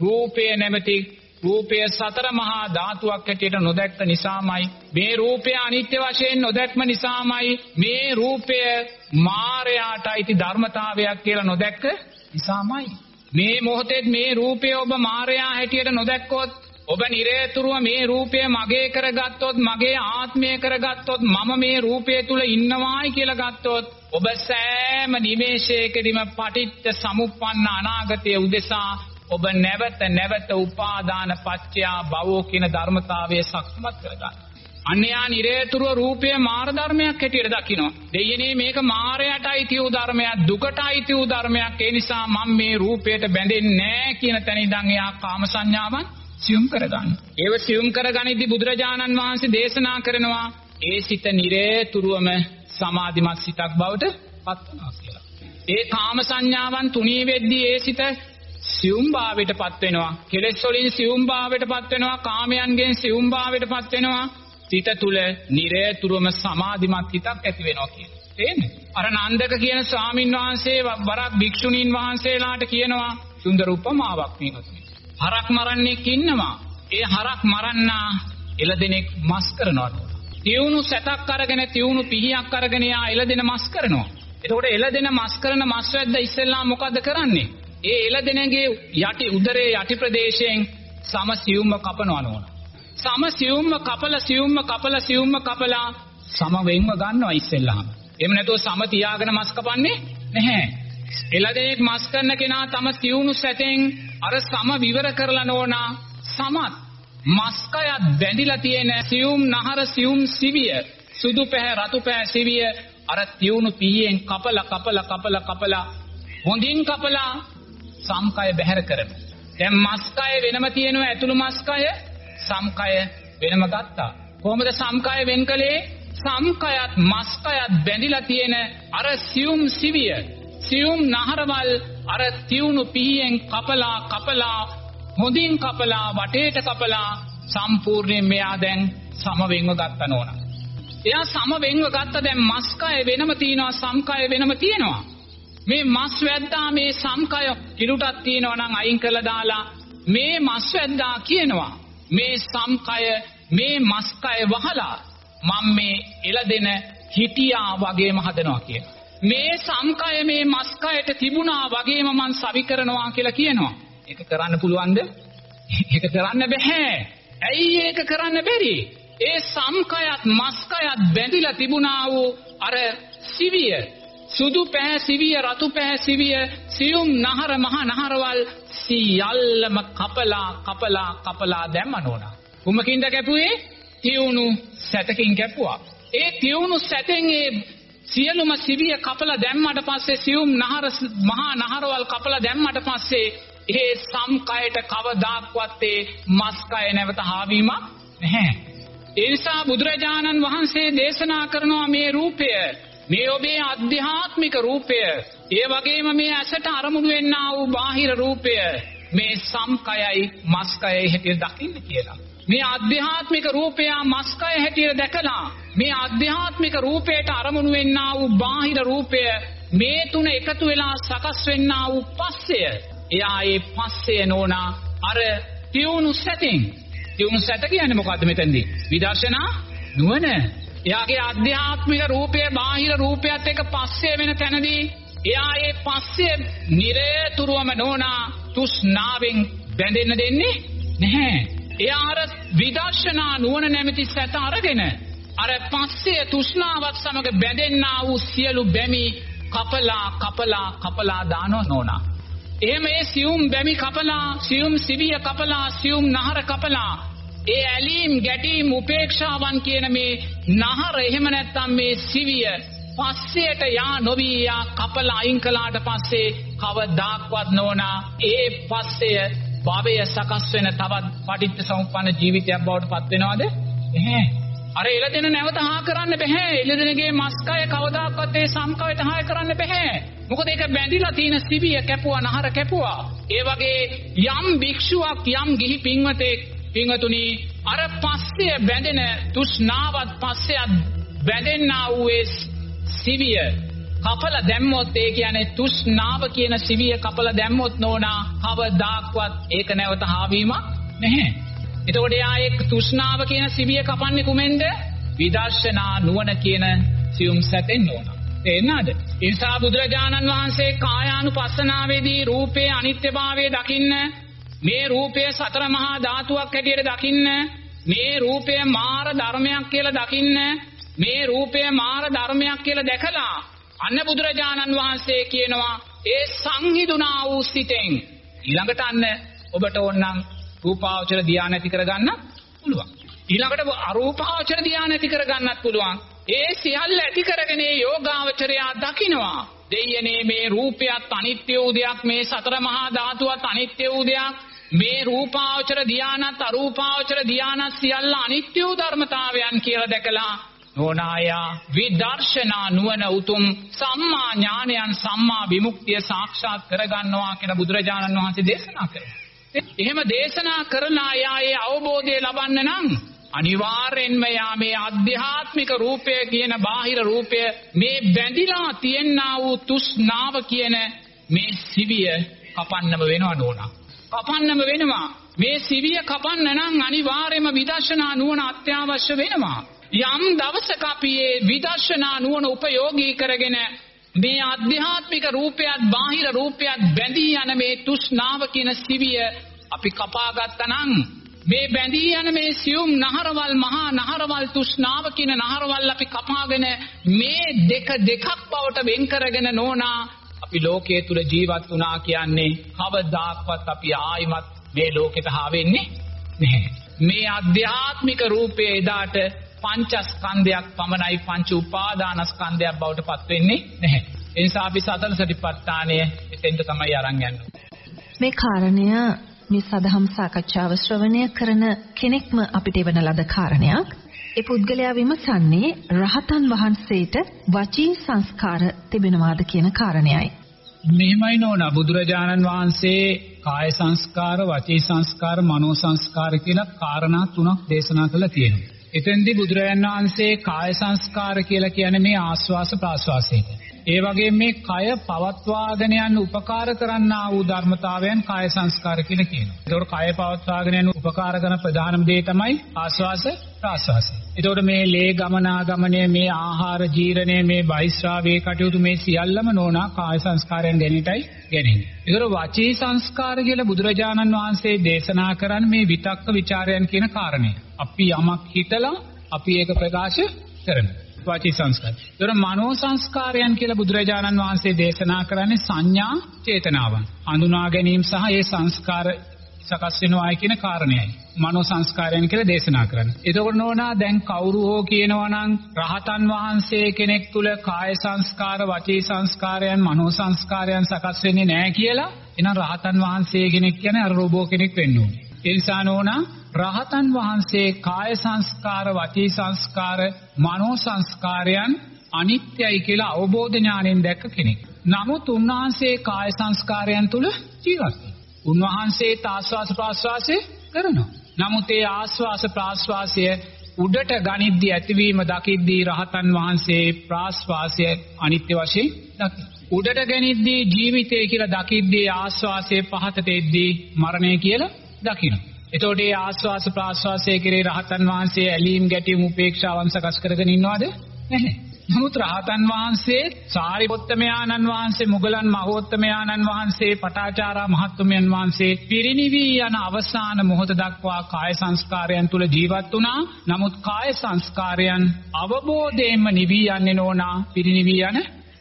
රූපය නැමැති රූපය සතර මහා ධාතුවක් හැටියට නොදැක්ක නිසාමයි. මේ රූපය අනිත්‍ය වශයෙන් නොදැක්ම නිසාමයි. මේ රූපය මායයට අයිති ධර්මතාවයක් කියලා නොදැක්ක නිසාමයි. මේ මොහොතේ මේ රූපය ඔබ මායя හැටියට නොදැක්කොත් ඔබ නිරේතුරුව මේ රූපය මගේ කරගත්තොත් මගේ ආත්මය කරගත්තොත් මම මේ රූපය තුල ඉන්නවායි කියලා ගත්තොත් ඔබ සෑම නිමේෂයකදීම පටිච්ච සමුප්පන්න අනාගතයේ උදෙසා ඔබ නැවත නැවත උපාදාන පත්‍යා භවෝ කියන ධර්මතාවයේ සක්මත් කරගන්න. අන්‍යා නිරේතුරුව රූපය මාර ධර්මයක් හැටියට දකිනවා. දෙයනේ මේක මායයට අයිති වූ ධර්මයක්, දුකට අයිති වූ ධර්මයක්. ඒ නිසා මම මේ රූපයට බැඳෙන්නේ නැහැ කියන තැන ඉඳන් එයා කාම සංඥාවන් සියුම් කරගන්න. ඒව සියුම් කරගනිද්දී බුදුරජාණන් වහන්සේ දේශනා කරනවා ඒ සිත නිරේතුරුවම සමාධිමත් සිතක් බවට පත් වෙනවා කියලා. ඒ කාම සංඥාවන් තුනී වෙද්දී ඒ සිත සියුම් භාවයට පත් වෙනවා. කෙලෙස් වලින් සියුම් භාවයට පත් වෙනවා. කාමයන්ගෙන් සියුම් භාවයට පත් වෙනවා. සිත තුල නිරේතුරුවම සමාධිමත් හිතක් ඇති වෙනවා කියන්නේ. තේන්නේ? අර නන්දක කියන ස්වාමින් වහන්සේ වරක් භික්ෂුණීන් වහන්සේලාට කියනවා සුන්දර උපමාවක් මේකට. හරක් මරන්නෙක් ඉන්නවා. ඒ හරක් මරන්නා එළදෙනෙක් මස් කරනවා. තියුණු සැතක් අරගෙන තියුණු පිහියක් අරගෙන යා එළදෙන මස් කරනවා. එතකොට එළදෙන මස් කරන මස් වැද්දා ඉස්සෙල්ලා මොකද කරන්නේ? ඒ එළදෙනගේ යටි උදරයේ යටි ප්‍රදේශයෙන් සම සියුම්ම කපනවා නෝන. සම සියුම්ම කපල සියුම්ම කපල සියුම්ම කපලා සම වෙන්ව ගන්නවා ඉස්සෙල්ලාම. එහෙම නැතුව සම තියාගෙන මස් කපන්නේ නැහැ. එළදෙනෙක් මස් කරන කෙනා තම සියුණු සැතෙන් අර සම විවර කරලා නෝනා සමත් මස්කයත් බැඳිලා තියෙන සියුම් නහර සියුම් සිවිය සුදු පැහැ රතු පැහැ සිවිය අර තියුණු පීයෙන් කපල කපල කපල කපලා හොඳින් කපලා සම්කය බැහැර කරනවා. දැන් මස්කය වෙනම තියෙනවා ඇතුළු මස්කය සම්කය වෙනම ගත්තා. කොහොමද සම්කය වෙන් කළේ? සම්කයත් මස්කයත් බැඳිලා තියෙන අර සියුම් සිවිය සියුම් නහරවල් අර තියුණු පිහියෙන් කපලා කපලා හොඳින් කපලා වටේට කපලා සම්පූර්ණයෙන් මෙයා දැන් සම වෙන්ව ගත්ත නෝන. එයා සම වෙන්ව ගත්ත දැන් මස්කය වෙනම තියෙනවා සම්කය වෙනම තියෙනවා. මේ මස් වැද්දා මේ සම්කය කිලුටක් තියෙනවා නම් අයින් කරලා දාලා මේ මස් වැද්දා කියනවා මේ සම්කය මේ මස්කය වහලා මම මේ එළදෙන හිටියා වගේම හදනවා කියලා. මේ සම්කය මේ මස්කයට තිබුණා වගේම මං සවි කරනවා කියලා කියනවා. ඒක කරන්න පුළුවන්ද? ඒක කරන්න බෑ. ඇයි ඒක කරන්න බැරි? ඒ සම්කයත් මස්කයත් බැඳිලා තිබුණා වූ අර සිවිය සුදු පෑ සිවිය රතු පෑ සිවිය සියුම් නහර මහ නහරවල් සියල්ලම කපලා කපලා කපලා දැම්මනෝනා. කුමකින්ද කැපුවේ? තියුණු සැතකින් කැපුවා. ඒ තියුණු සැතෙන් ඒ සියලුම සිවිය කපලා දැම්මට පස්සේ සියුම් නහර මහා නහරවල් කපලා දැම්මට පස්සේ ඒ සම්කයට කවදාක්වත් ඒ මස්කය නැවත හාවීමක් නැහැ. ඒ නිසා බුදුරජාණන් වහන්සේ දේශනා කරනවා මේ රූපය මේ ඔබේ අධ්‍යාත්මික රූපය ඒ වගේම මේ ඇසට අරමුණු වෙන්නා වූ බාහිර රූපය මේ සම්කයයි මස්කයයි හැටියට දකින්න කියලා. මේ අධ්‍යාත්මික රූපය මස්කය හැටියට දැකලා මේ ආධ්‍යාත්මික රූපයට අරමුණු වෙන්නා වූ බාහිර රූපය මේ තුන එකතු වෙලා සකස් වෙන්නා වූ පස්සය. එයා ඒ පස්සය නෝනා අර තියුණු සැතින්. තියුණු සැත කියන්නේ මොකද්ද මෙතනදී? විදර්ශනා? නුවණ. එයාගේ ආධ්‍යාත්මික රූපය බාහිර රූපයත් එක්ක පස්සේ වෙන තැනදී එයා ඒ පස්සේ නිරේතුරුවම නෝනා තුෂ්ණාවෙන් බැඳෙන්න දෙන්නේ නැහැ. එයා අර විදර්ශනා නුවණ නැමැති සැත අරගෙන අර පස්සේ තුෂ්ණාවත් සමග බැඳෙන්නා වූ සියලු බැමි කපලා කපලා කපලා දානව නෝනා. එහෙම ඒ සියුම් බැමි කපලා සියුම් සිවිය කපලා සියුම් නහර කපලා ඒ ඇලීම් ගැටීම් උපේක්ෂාවන් කියන මේ නහර එහෙම නැත්නම් මේ සිවිය පස්සයට යා නොවී යා කපලා අයින් කළාට පස්සේ කවදාක්වත් නොනා ඒ පස්සය භවය සකස් වෙන තවත් පටිච්ච සමුප්පන්න ජීවිතයක් බවට පත් වෙනවද? නැහැ. අර එළදෙන නැවත හා කරන්න බෑ. එළදෙනගේ මස්කය කවදාකවත් ඒ සම්කවයට හාය කරන්න බෑ. මොකද ඒක බැඳිලා තියෙන සිවිය කැපුවා නහර කැපුවා. ඒ වගේ යම් භික්ෂුවක් යම් ගිහි පින්වතෙක් පින්වතුනි අර පස්සේ බැඳෙන තුෂ්ණාවත් පස්සෙත් බැඳෙන්නා වූ ඒ සිවිය කපල දැම්මොත් ඒ කියන්නේ තුෂ්ණාව කියන සිවිය කපල දැම්මොත් නෝනා කවදාක්වත් ඒක නැවත හාවීමක් නැහැ. එතකොට යා එක් තුෂ්ණාව කියන සිවිය කපන්නේ කුමෙන්ද? විදර්ශනා නුවණ කියන සියුම් සැතෙන් නෝනා. තේරෙනවද? ඒ නිසා බුදුරජාණන් වහන්සේ කායානුපස්සනාවේදී රූපේ අනිත්‍යභාවය දකින්න මේ රූපය සතර මහා ධාතුවක් හැටියට දකින්න මේ රූපය මාර ධර්මයක් කියලා දකින්න මේ රූපය මාර ධර්මයක් කියලා දැකලා අන්න බුදුරජාණන් වහන්සේ කියනවා ඒ සංහිඳුනා වූ සිතෙන් ඊළඟට අන්න ඔබට ඕනනම් රූපාවචර ධානය ඇති කරගන්න පුළුවන්. ඊළඟට අරූපාවචර ධානය ඇති කරගන්නත් පුළුවන්. ඒ සියල්ල ඇති කරගෙන යෝගාවචරයා දකිනවා. දෙයනේ මේ රූපයත් අනිත්‍ය වූ දෙයක් මේ සතර මහා ධාතුවත් අනිත්‍ය වූ දෙයක්. මේ රූපාවචර ධානත් අරූපාවචර ධානත් සියල්ල අනිත්‍ය වූ ධර්මතාවයන් කියලා දැකලා නෝනායා විදර්ශනා නුවණ උතුම් සම්මා ඥානයන් සම්මා විමුක්තිය සාක්ෂාත් කරගන්නවා කියලා බුදුරජාණන් වහන්සේ දේශනා කරනවා. එහෙම දේශනා කරලා යා ඒ අවබෝධය ලබන්න නම් අනිවාර්යෙන්ම යා මේ අධ්‍යාත්මික රූපය කියන බාහිර රූපය මේ බැඳිලා තියෙනා වූ තුෂ්ණාව කියන මේ සිවිය කපන්නම වෙනවා නෝනා. කපන්නම වෙනවා. මේ සිවිය කපන්න නම් අනිවාර්යයෙන්ම විදර්ශනා නුවණ අත්‍යවශ්‍ය වෙනවා. යම් දවසක අපි මේ විදර්ශනා නුවණ උපයෝගී කරගෙන මේ ආධ්‍යාත්මික රූපයත් බාහිර රූපයත් බැඳී යන මේ තුෂ්ණාව කියන සිවිය අපි කපා ගත්තා නම් මේ බැඳී යන මේ සියුම් නහරවල් මහා නහරවල් තුෂ්ණාව කියන නහරවල් අපි කපාගෙන මේ දෙක දෙකක් බවට වෙන් කරගෙන නෝනා අපි ලෝකයේ තුල ජීවත් වුණා කියන්නේ කවදාක්වත් අපි ආයිමත් මේ ලෝකෙට හාවෙන්නේ නැහැ. මේ ආධ්‍යාත්මික රූපේ එදාට පංචස්කන්ධයක් පමණයි පංච උපාදානස්කන්ධයක් බවට පත් වෙන්නේ නැහැ. ඒ නිසා අපි සතර සතිපට්ඨානය එතෙන්ට තමයි අරන් යන්නේ. මේ කාරණය මේ සදහම් සාකච්ඡාව ශ්‍රවණය කරන කෙනෙක්ම අපිට එවන ලද කාරණයක්. ඒ පුද්ගලයා විමසන්නේ රහතන් වහන්සේට වචී සංස්කාර තිබෙනවාද කියන කාරණයයි. මෙහෙමයි නෝනා බුදුරජාණන් වහන්සේ කාය සංස්කාර, වචී සංස්කාර, මනෝ සංස්කාර කියලා කාරණා තුනක් දේශනා කළා තියෙනවා. එතෙන්දී බුදුරජාණන් වහන්සේ කාය සංස්කාර කියලා කියන්නේ මේ ආස්වාස ප්‍රාස්වාසයට. ඒ වගේම මේ කය පවත්වාගෙන යන්න උපකාර කරන්නා වූ ධර්මතාවයන් කාය සංස්කාර කියලා කියනවා. ඒතකොට කය පවත්වාගෙන යන උපකාර කරන ප්‍රධානම දේ තමයි ආස්වාස ප්‍රාස්වාසය. ඒතකොට මේ ලේ ගමනාගමනය මේ ආහාර ජීර්ණය මේ බහිස්රාවයේ කටයුතු මේ සියල්ලම නෝනා කාය සංස්කාරයන් ගැනීමටයි ගැනෙන්නේ. ඒතකොට වචී සංස්කාර කියලා බුදුරජාණන් වහන්සේ දේශනා කරන්නේ මේ විතක්ක ਵਿਚාරයන් කියන කාරණය. අපි යමක් හිතලා අපි ඒක ප්‍රකාශ කරනවා. වාචී සංස්කාර. ඒතර මනෝ සංස්කාරයන් කියලා බුදුරජාණන් වහන්සේ දේශනා කරන්නේ සංඥා චේතනාවන්. හඳුනා ගැනීම සහ ඒ සංස්කාර සකස් වෙනවායි කියන කාරණයයි. මනෝ සංස්කාරයන් කියලා දේශනා කරන්නේ. එතකොට නෝනා දැන් කවුරු හෝ කියනවා නම් රහතන් වහන්සේ කෙනෙක් තුල කාය සංස්කාර, වචී සංස්කාරයන්, මනෝ සංස්කාරයන් සකස් වෙන්නේ නැහැ කියලා එහෙනම් රහතන් වහන්සේ කෙනෙක් කියන්නේ අර රෝබෝ කෙනෙක් වෙන්න ඕනේ. ඒ නිසා නෝනා රහතන් වහන්සේ කාය සංස්කාර, වචී සංස්කාර, මනෝ සංස්කාරයන් අනිත්‍යයි කියලා අවබෝධ ඥාණයෙන් දැක්ක කෙනෙක්. නමුත් උන්වහන්සේ කාය සංස්කාරයන් තුල ජීවත් උන්වහන්සේ ආස්වාස ප්‍රාස්වාසය කරනවා. නමුත් ඒ ආස්වාස ප්‍රාස්වාසය උඩට ගනිද්දී ඇතිවීම දකිද්දී රහතන් වහන්සේ ප්‍රාශ්වාසය අනිත්‍ය වශයෙන් දකිනවා. උඩට ගනිද්දී ජීවිතය කියලා දකිද්දී ආශ්වාසය පහතට එද්දී මරණය කියලා දකිනවා. එතකොට මේ ආශ්වාස ප්‍රාශ්වාසයේ කෙරේ රහතන් වහන්සේ ඇලීම් ගැටීම් උපේක්ෂාවන් සකස් කරගෙන ඉන්නවද? නැහැ. නමුත් රහතන් වහන්සේ සාරිපුත්තමයාණන් වහන්සේ මුගලන් මහෝත්තමයාණන් වහන්සේ පටාචාරා මහත්තුමයන් වහන්සේ පිරිනිවි යන අවසාන මොහොත දක්වා කාය සංස්කාරයන් තුල ජීවත් වුණා. නමුත් කාය සංස්කාරයන් අවබෝධයෙන්ම නිවි යන්නේ නෝනා පිරිනිවි යන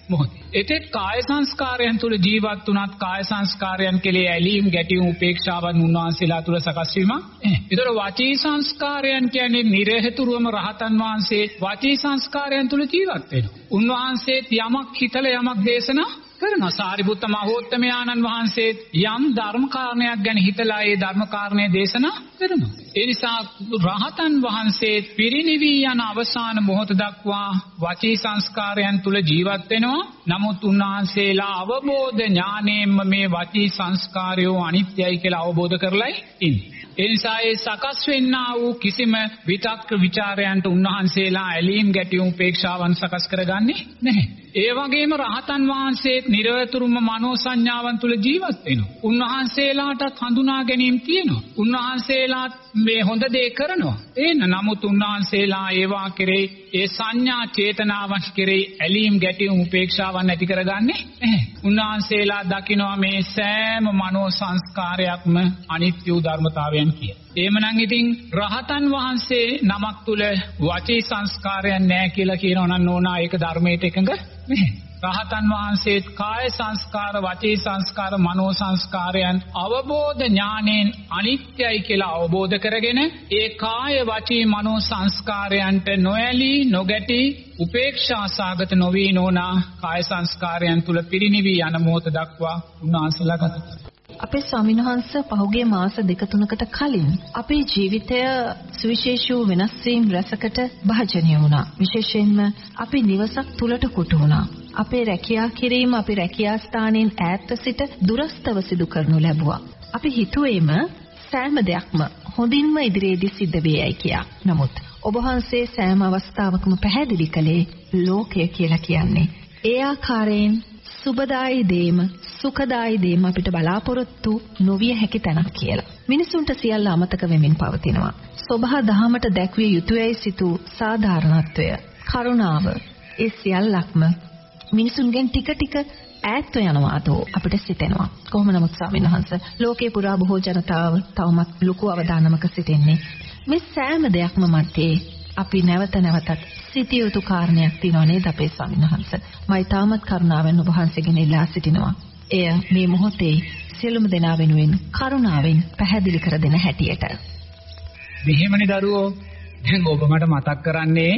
මොහොතේ. එතෙත් කාය සංස්කාරයන් තුල ජීවත් වුණත් කාය සංස්කාරයන් කෙලේ ඇලීම් ගැටීම් උපේක්ෂාවන් උන්වහන්සේලා තුල සකස් වීම. ඒතර වචී සංස්කාරයන් කියන්නේ නිරහෙතුරුවම රහතන් වහන්සේ වචී සංස්කාරයන් තුල ජීවත් වෙනවා. උන්වහන්සේත් යමක් හිතලා යමක් දේශනා කරනවා. සාරිපුත්ත මහෝත්තමයාණන් වහන්සේ යම් ධර්ම කාරණයක් ගැන හිතලා ඒ ධර්ම කාරණය දේශනා කරනවා. ඒ නිසා රහතන් වහන්සේ පිරිනිවි යන අවසාන මොහොත දක්වා වචී සංස්කාරයන් තුල ජීවත් වෙනවා. නමුත් උන්වහන්සේලා අවබෝධ ඥාණයෙන්ම මේ වචී සංස්කාරයෝ අනිත්‍යයි කියලා අවබෝධ කරලයි ඉන්නේ. ඒ නිසා ඒ සකස් වෙන්නා වූ කිසිම විතක්ක ਵਿਚාරයන්ට උන්වහන්සේලා ඇලීම් ගැටීම් උපේක්ෂාවන් සකස් කරගන්නේ නැහැ. ඒ වගේම රහතන් වහන්සේත් නිරවතුරුම මනෝ සංඥාවන් තුල ජීවත් වෙනවා. උන්වහන්සේලාටත් හඳුනා ගැනීම තියෙනවා. උන්වහන්සේලාත් මේ හොඳ දේ කරනවා. එන්න නමුත් උන්වහන්සේලා ඒවා කෙරෙහි ඒ සංඥා චේතනාවන් කෙරෙහි ඇලීම් ගැටීම් උපේක්ෂාවන් ඇති කරගන්නේ නැහැ. උන්වහන්සේලා දකිනවා මේ සෑම මනෝ සංස්කාරයක්ම අනිත්‍ය වූ ධර්මතාවයන් කියලා. එහෙමනම් ඉතින් රහතන් වහන්සේ නමක් තුල වචී සංස්කාරයන් නැහැ කියලා කියනවා නම් නෝනා ඒක ධර්මයට එකඟ නැහැ. රහතන් වහන්සේත් කාය සංස්කාර වචී සංස්කාර මනෝ සංස්කාරයන් අවබෝධ ඥාණයෙන් අනිත්‍යයි කියලා අවබෝධ කරගෙන ඒ කාය වචී මනෝ සංස්කාරයන්ට නොඇලී නොගැටි උපේක්ෂා සාගත නොවී නොනා කාය සංස්කාරයන් තුල පිරිනිවි යන මොහොත දක්වා උන්වහන්සේලා ගත අපේ ස්වාමීන් වහන්සේ පහුගිය මාස දෙක තුනකට කලින් අපේ ජීවිතය සුවිශේෂී වූ වෙනස් වීම් රසකට භාජනය වුණා. විශේෂයෙන්ම අපි නිවසක් තුලට කොටු වුණා. අපේ රැකියා කිරීම අපි රැකියා ස්ථානයෙන් ඈත්ව සිට දුරස්තව සිදු කරනු ලැබුවා. අපි හිතුවේම සෑම දෙයක්ම හොඳින්ම ඉදිරියේදී සිද්ධ වේයයි කියා. නමුත් ඔබ වහන්සේ සෑම අවස්ථාවකම පැහැදිලි කළේ ලෝකය කියලා කියන්නේ. ඒ ආකාරයෙන් සුබදායි දේම සුඛදායි දේම අපිට බලාපොරොත්තු නොවිය හැකි තැනක් කියලා. මිනිසුන්ට සියල්ල අමතක වෙමින් පවතිනවා. සබහා දහමට දැක්විය යුතුයයි සිතූ සාධාරණත්වය, කරුණාව, ඒ සියල්ලක්ම මිනිසුන්ගෙන් ටික ටික ඈත්ව යනවාදෝ අපිට සිතෙනවා. කොහොම නමුත් ස්වාමීන් වහන්සේ ලෝකේ පුරා බොහෝ ජනතාව තවමත් ලොකු අවධානමක සිටින්නේ. මේ සෑම දෙයක්ම මැත්තේ අපි නැවත නැවතත් සිටිය යුතු කාරණයක් තියෙනවා නේද අපේ ස්වාමීන් වහන්සේ. මම ඊටමත් කරුණාවෙන් ඔබ වහන්සේගෙන් ඉල්ලා සිටිනවා. එය මේ මොහොතේ සියලුම දෙනා වෙනුවෙන් කරුණාවෙන් පැහැදිලි කර දෙන හැටියට. මෙහෙමනේ දරුවෝ දැන් ඔබ මට මතක් කරන්නේ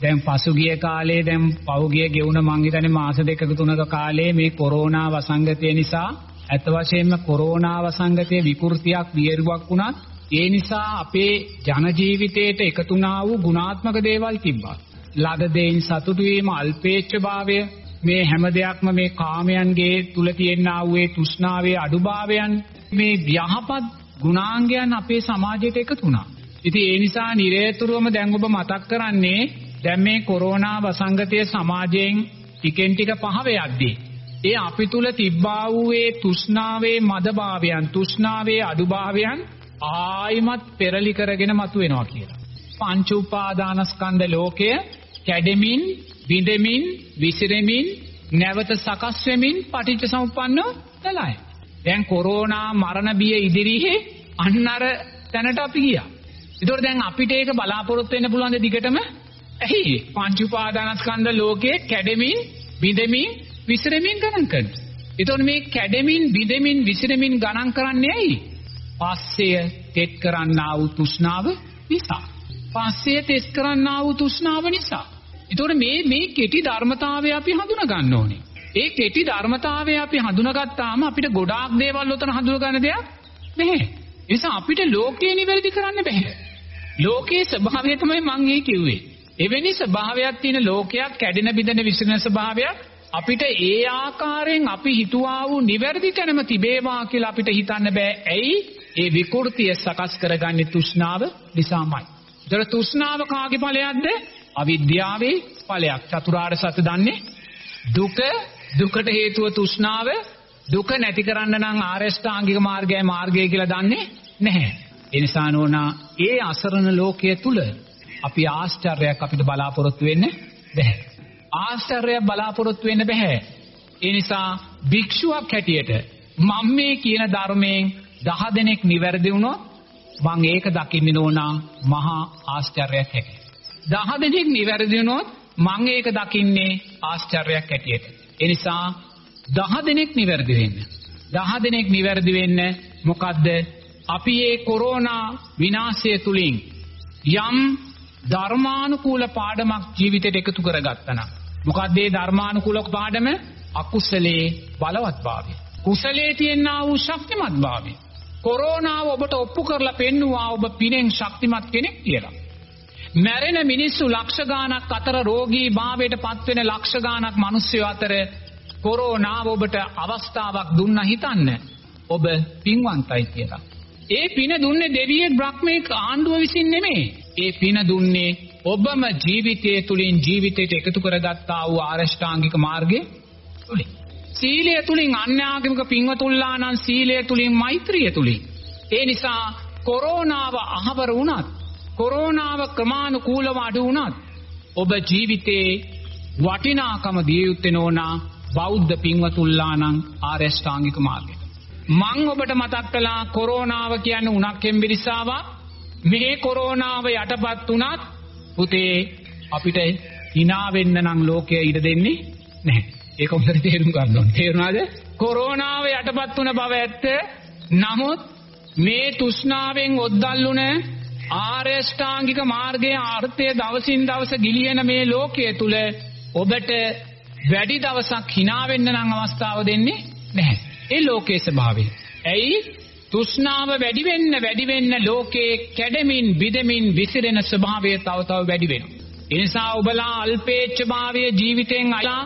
දැන් පසුගිය කාලේ දැන් පෞගිය ගෙවුන මං හිතන්නේ මාස දෙකක තුනක කාලේ මේ කොරෝනා වසංගතය නිසා ඇත්ත වශයෙන්ම කොරෝනා වසංගතයේ විකෘතියක් වියරුවක් වුණත් ඒ නිසා අපේ ජන ජීවිතයට එකතුනා වූ ගුණාත්මක දේවල් තිබ්බා. ලද දෙයින් සතුටු වීම අල්පේච්ඡභාවය මේ හැම දෙයක්ම මේ කාමයන්ගේ තුල තියෙනා වූ ඒ තෘෂ්ණාවේ අඩුභාවයන් මේ යහපත් ගුණාංගයන් අපේ සමාජයට එකතු වුණා. ඉතින් ඒ නිසා නිරේතුරුවම දැන් ඔබ මතක් කරන්නේ දැන් මේ කොරෝනා වසංගතය සමාජයෙන් ටිකෙන් ටික පහව යද්දී ඒ අපි තුල තිබ්බා වූ ඒ තෘෂ්ණාවේ මදභාවයන් තෘෂ්ණාවේ අඩුභාවයන් ආයිමත් පෙරලි කරගෙන මතුවෙනවා කියලා. පංච උපාදානස්කන්ධ ලෝකය කැඩෙමින් බිඳෙමින් විසිරෙමින් නැවත සකස් වෙමින් පටිච්ච සමුප්පන්නව දලයි. දැන් කොරෝනා මරණ බිය ඉදිරියේ අන්න අර තැනට අපි ගියා. ඒතකොට දැන් අපිට ඒක බලාපොරොත්තු වෙන්න පුළුවන් ද දිගටම? ඇයි? පංච උපාදානස්කන්ධ ලෝකයේ කැඩෙමින් බිඳෙමින් විසිරෙමින් ගණන් කරනවා. ඒතකොට මේ කැඩෙමින් බිඳෙමින් විසිරෙමින් ගණන් කරන්නේ ඇයි? පස්සය තෙත් කරන්නා වූ තෘෂ්ණාව නිසා. පස්සය තෙත් කරන්නා වූ තෘෂ්ණාව නිසා. ඒතකොට මේ මේ කෙටි ධර්මතාවය අපි හඳුනා ගන්න ඕනේ. ඒ කෙටි ධර්මතාවය අපි හඳුනාගත්තාම අපිට ගොඩාක් දේවල් උතන හඳුනා ගන්න දෙයක් නැහැ. ඒ නිසා අපිට ලෝකේ නිවැරදි කරන්න බෑ. ලෝකයේ ස්වභාවය තමයි මම ඒ කිව්වේ. එවැනි ස්වභාවයක් තියෙන ලෝකයක් කැඩෙන බිඳෙන විසිරෙන ස්වභාවයක් අපිට ඒ ආකාරයෙන් අපි හිතුවා වූ නිවැරදි තැනම තිබේවා කියලා අපිට හිතන්න බෑ. ඇයි? ඒ විකෘතිය සකස් කරගන්නේ තෘෂ්ණාව නිසාමයි. ඒතර තෘෂ්ණාව කාගේ ඵලයක්ද? අවිද්‍යාවේ ඵලයක්. චතුරාර්ය සත්‍ය දන්නේ දුක දුකට හේතුව තෘෂ්ණාව දුක නැති කරන්න නම් ආරෂ්ඨාංගික මාර්ගයයි මාර්ගය කියලා දන්නේ නැහැ. ඒ නිසා නෝනා ඒ අසරණ ලෝකයේ තුල අපි ආශ්චර්යයක් අපිට බලාපොරොත්තු වෙන්න බැහැ. ආශ්චර්යයක් බලාපොරොත්තු වෙන්න බැහැ. ඒ නිසා භික්ෂුවක් හැටියට මම මේ කියන ධර්මයෙන් දහ දෙනෙක් නිවැරදි වුණොත් මම ඒක දකින්න නෝනා මහා ආශ්චර්යයක් හැටියට. දහ දෙනෙක් නිවැරදි වුණොත් මම ඒක දකින්නේ ආශ්චර්යයක් හැටියට. ඒ නිසා දහ දෙනෙක් නිවැරදි වෙන්න. දහ දෙනෙක් නිවැරදි වෙන්න මොකද්ද? අපි මේ කොරෝනා විනාශය තුලින් යම් ධර්මානුකූල පාඩමක් ජීවිතයට එකතු කරගත්තා නම් මොකද්ද මේ ධර්මානුකූල පාඩම? අකුසලේ බලවත්භාවය. කුසලයේ තියෙනා වූ ශක්තිමත්භාවය. කොරෝනාව ඔබට ඔප්පු කරලා පෙන්නවා ඔබ පිනෙන් ශක්තිමත් කෙනෙක් කියලා. මැරෙන මිනිස්සු ලක්ෂ ගාණක් අතර රෝගී භාවයට පත්වෙන ලක්ෂ ගාණක් මිනිස්සු අතර කොරෝනාව ඔබට අවස්ථාවක් දුන්න හිතන්න ඔබ පින්වන්තයි කියලා. ඒ පින දුන්නේ දෙවියෙක් බ්‍රහ්මෙක් ආණ්ඩුව විසින් නෙමෙයි. ඒ පින දුන්නේ ඔබම ජීවිතය තුලින් ජීවිතයට එකතු කරගත්තා වූ ආරෂ්ඨාංගික මාර්ගයේ තුලින්. සීලය තුලින් අන්‍යාගමික පින්වතුල්ලා නම් සීලය තුලින් මෛත්‍රිය තුලින්. ඒ නිසා කොරෝනාව අහවර වුණත් කොරෝනාව ක්‍රමානුකූලව අඩු වුණත් ඔබ ජීවිතේ වටිනාකම දිය යුත්තේ නෝනා බෞද්ධ පින්වතුල්ලා නම් ආරෂ්ඨාංගික මාර්ගයට. මං ඔබට මතක් කළා කොරෝනාව කියන්නේ උණක් එම්බිරිසාවක්. මේ කොරෝනාව යටපත් වුණත් පුතේ අපිට hina වෙන්න නම් ලෝකය ඉඩ දෙන්නේ නැහැ. ඒක හොඳට තේරුම් ගන්න ඕනේ. තේරුණාද? කොරෝනාව යටපත් වුණ බව ඇත්ත. නමුත් මේ තෘෂ්ණාවෙන් ඔද්දල්ුණ ආර්යෂ්ටාංගික මාර්ගයේ අර්ථය දවසින් දවස ගිලින මේ ලෝකයේ තුල ඔබට වැඩි දවසක් hina වෙන්න නම් අවස්ථාව දෙන්නේ නැහැ. ඒ ලෝකයේ ස්වභාවය. ඇයි? තෘෂ්ණාව වැඩි වෙන්න වැඩි වෙන්න ලෝකේ කැඩෙමින් බිඳෙමින් විසිරෙන ස්වභාවය තව තව වැඩි වෙනවා. ඒ නිසා ඔබලා අල්පේච්ඡභාවයේ ජීවිතෙන් අයලා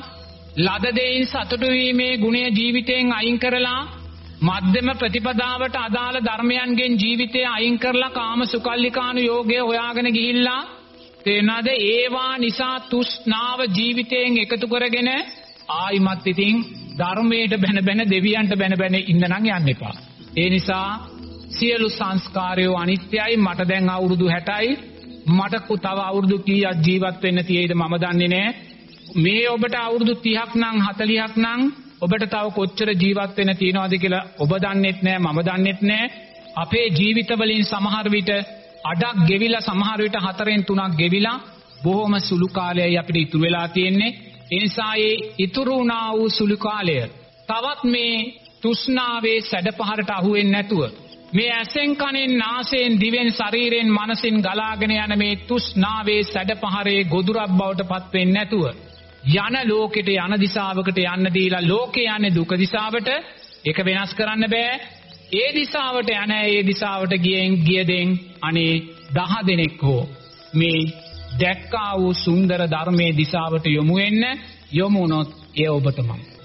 ලද දෙයින් සතුටු වීමේ ගුණය ජීවිතෙන් අයින් කරලා මධ්‍යම ප්‍රතිපදාවට අදාළ ධර්මයන්ගෙන් ජීවිතය අයින් කරලා කාම සුකල්ලිකානු යෝගය හොයාගෙන ගිහිල්ලා තේනද ඒවා නිසා තුෂ්ණාව ජීවිතයෙන් එකතු කරගෙන ආයිමත් ඉතින් ධර්මයට බැන බැන දෙවියන්ට බැන බැන ඉන්න නම් යන්න එපා. ඒ නිසා සියලු සංස්කාරයෝ අනිත්‍යයි මට දැන් අවුරුදු 60යි මට තව අවුරුදු කීයක් ජීවත් වෙන්න තියෙයිද මම දන්නේ නැහැ. මේ ඔබට අවුරුදු 30ක් නම් 40ක් නම් ඔබට තව කොච්චර ජීවත් වෙන්න තියනවද කියලා ඔබ දන්නෙත් නැහැ මම දන්නෙත් නැහැ. අපේ ජීවිතවලින් සමහර විට අඩක් ගෙවිලා සමහර විට හතරෙන් තුනක් ගෙවිලා බොහොම සුළු කාලයයි අපිට ඉතුරු වෙලා තියෙන්නේ. ඒ නිසා ඒ ඉතුරු වුණා වූ සුළු කාලය. තවත් මේ තෘෂ්ණාවේ සැඩපහරට අහු වෙන්නේ නැතුව මේ ඇසෙන් කනෙන් නාසයෙන් දිවෙන් ශරීරයෙන් මනසින් ගලාගෙන යන මේ තෘෂ්ණාවේ සැඩපහරේ ගොදුරක් බවට පත් වෙන්නේ නැතුව යන ලෝකෙට යන දිශාවකට යන්න දීලා ලෝකේ යන්නේ දුක දිශාවට ඒක වෙනස් කරන්න බෑ. ඒ දිශාවට යන ඒ දිශාවට ගියෙන් ගියදෙන් අනේ දහ දෙනෙක් හෝ මේ දැක්කා වූ සුන්දර ධර්මයේ දිශාවට යොමු වෙන්න යොමු වුණොත් ඒ ඔබටමයි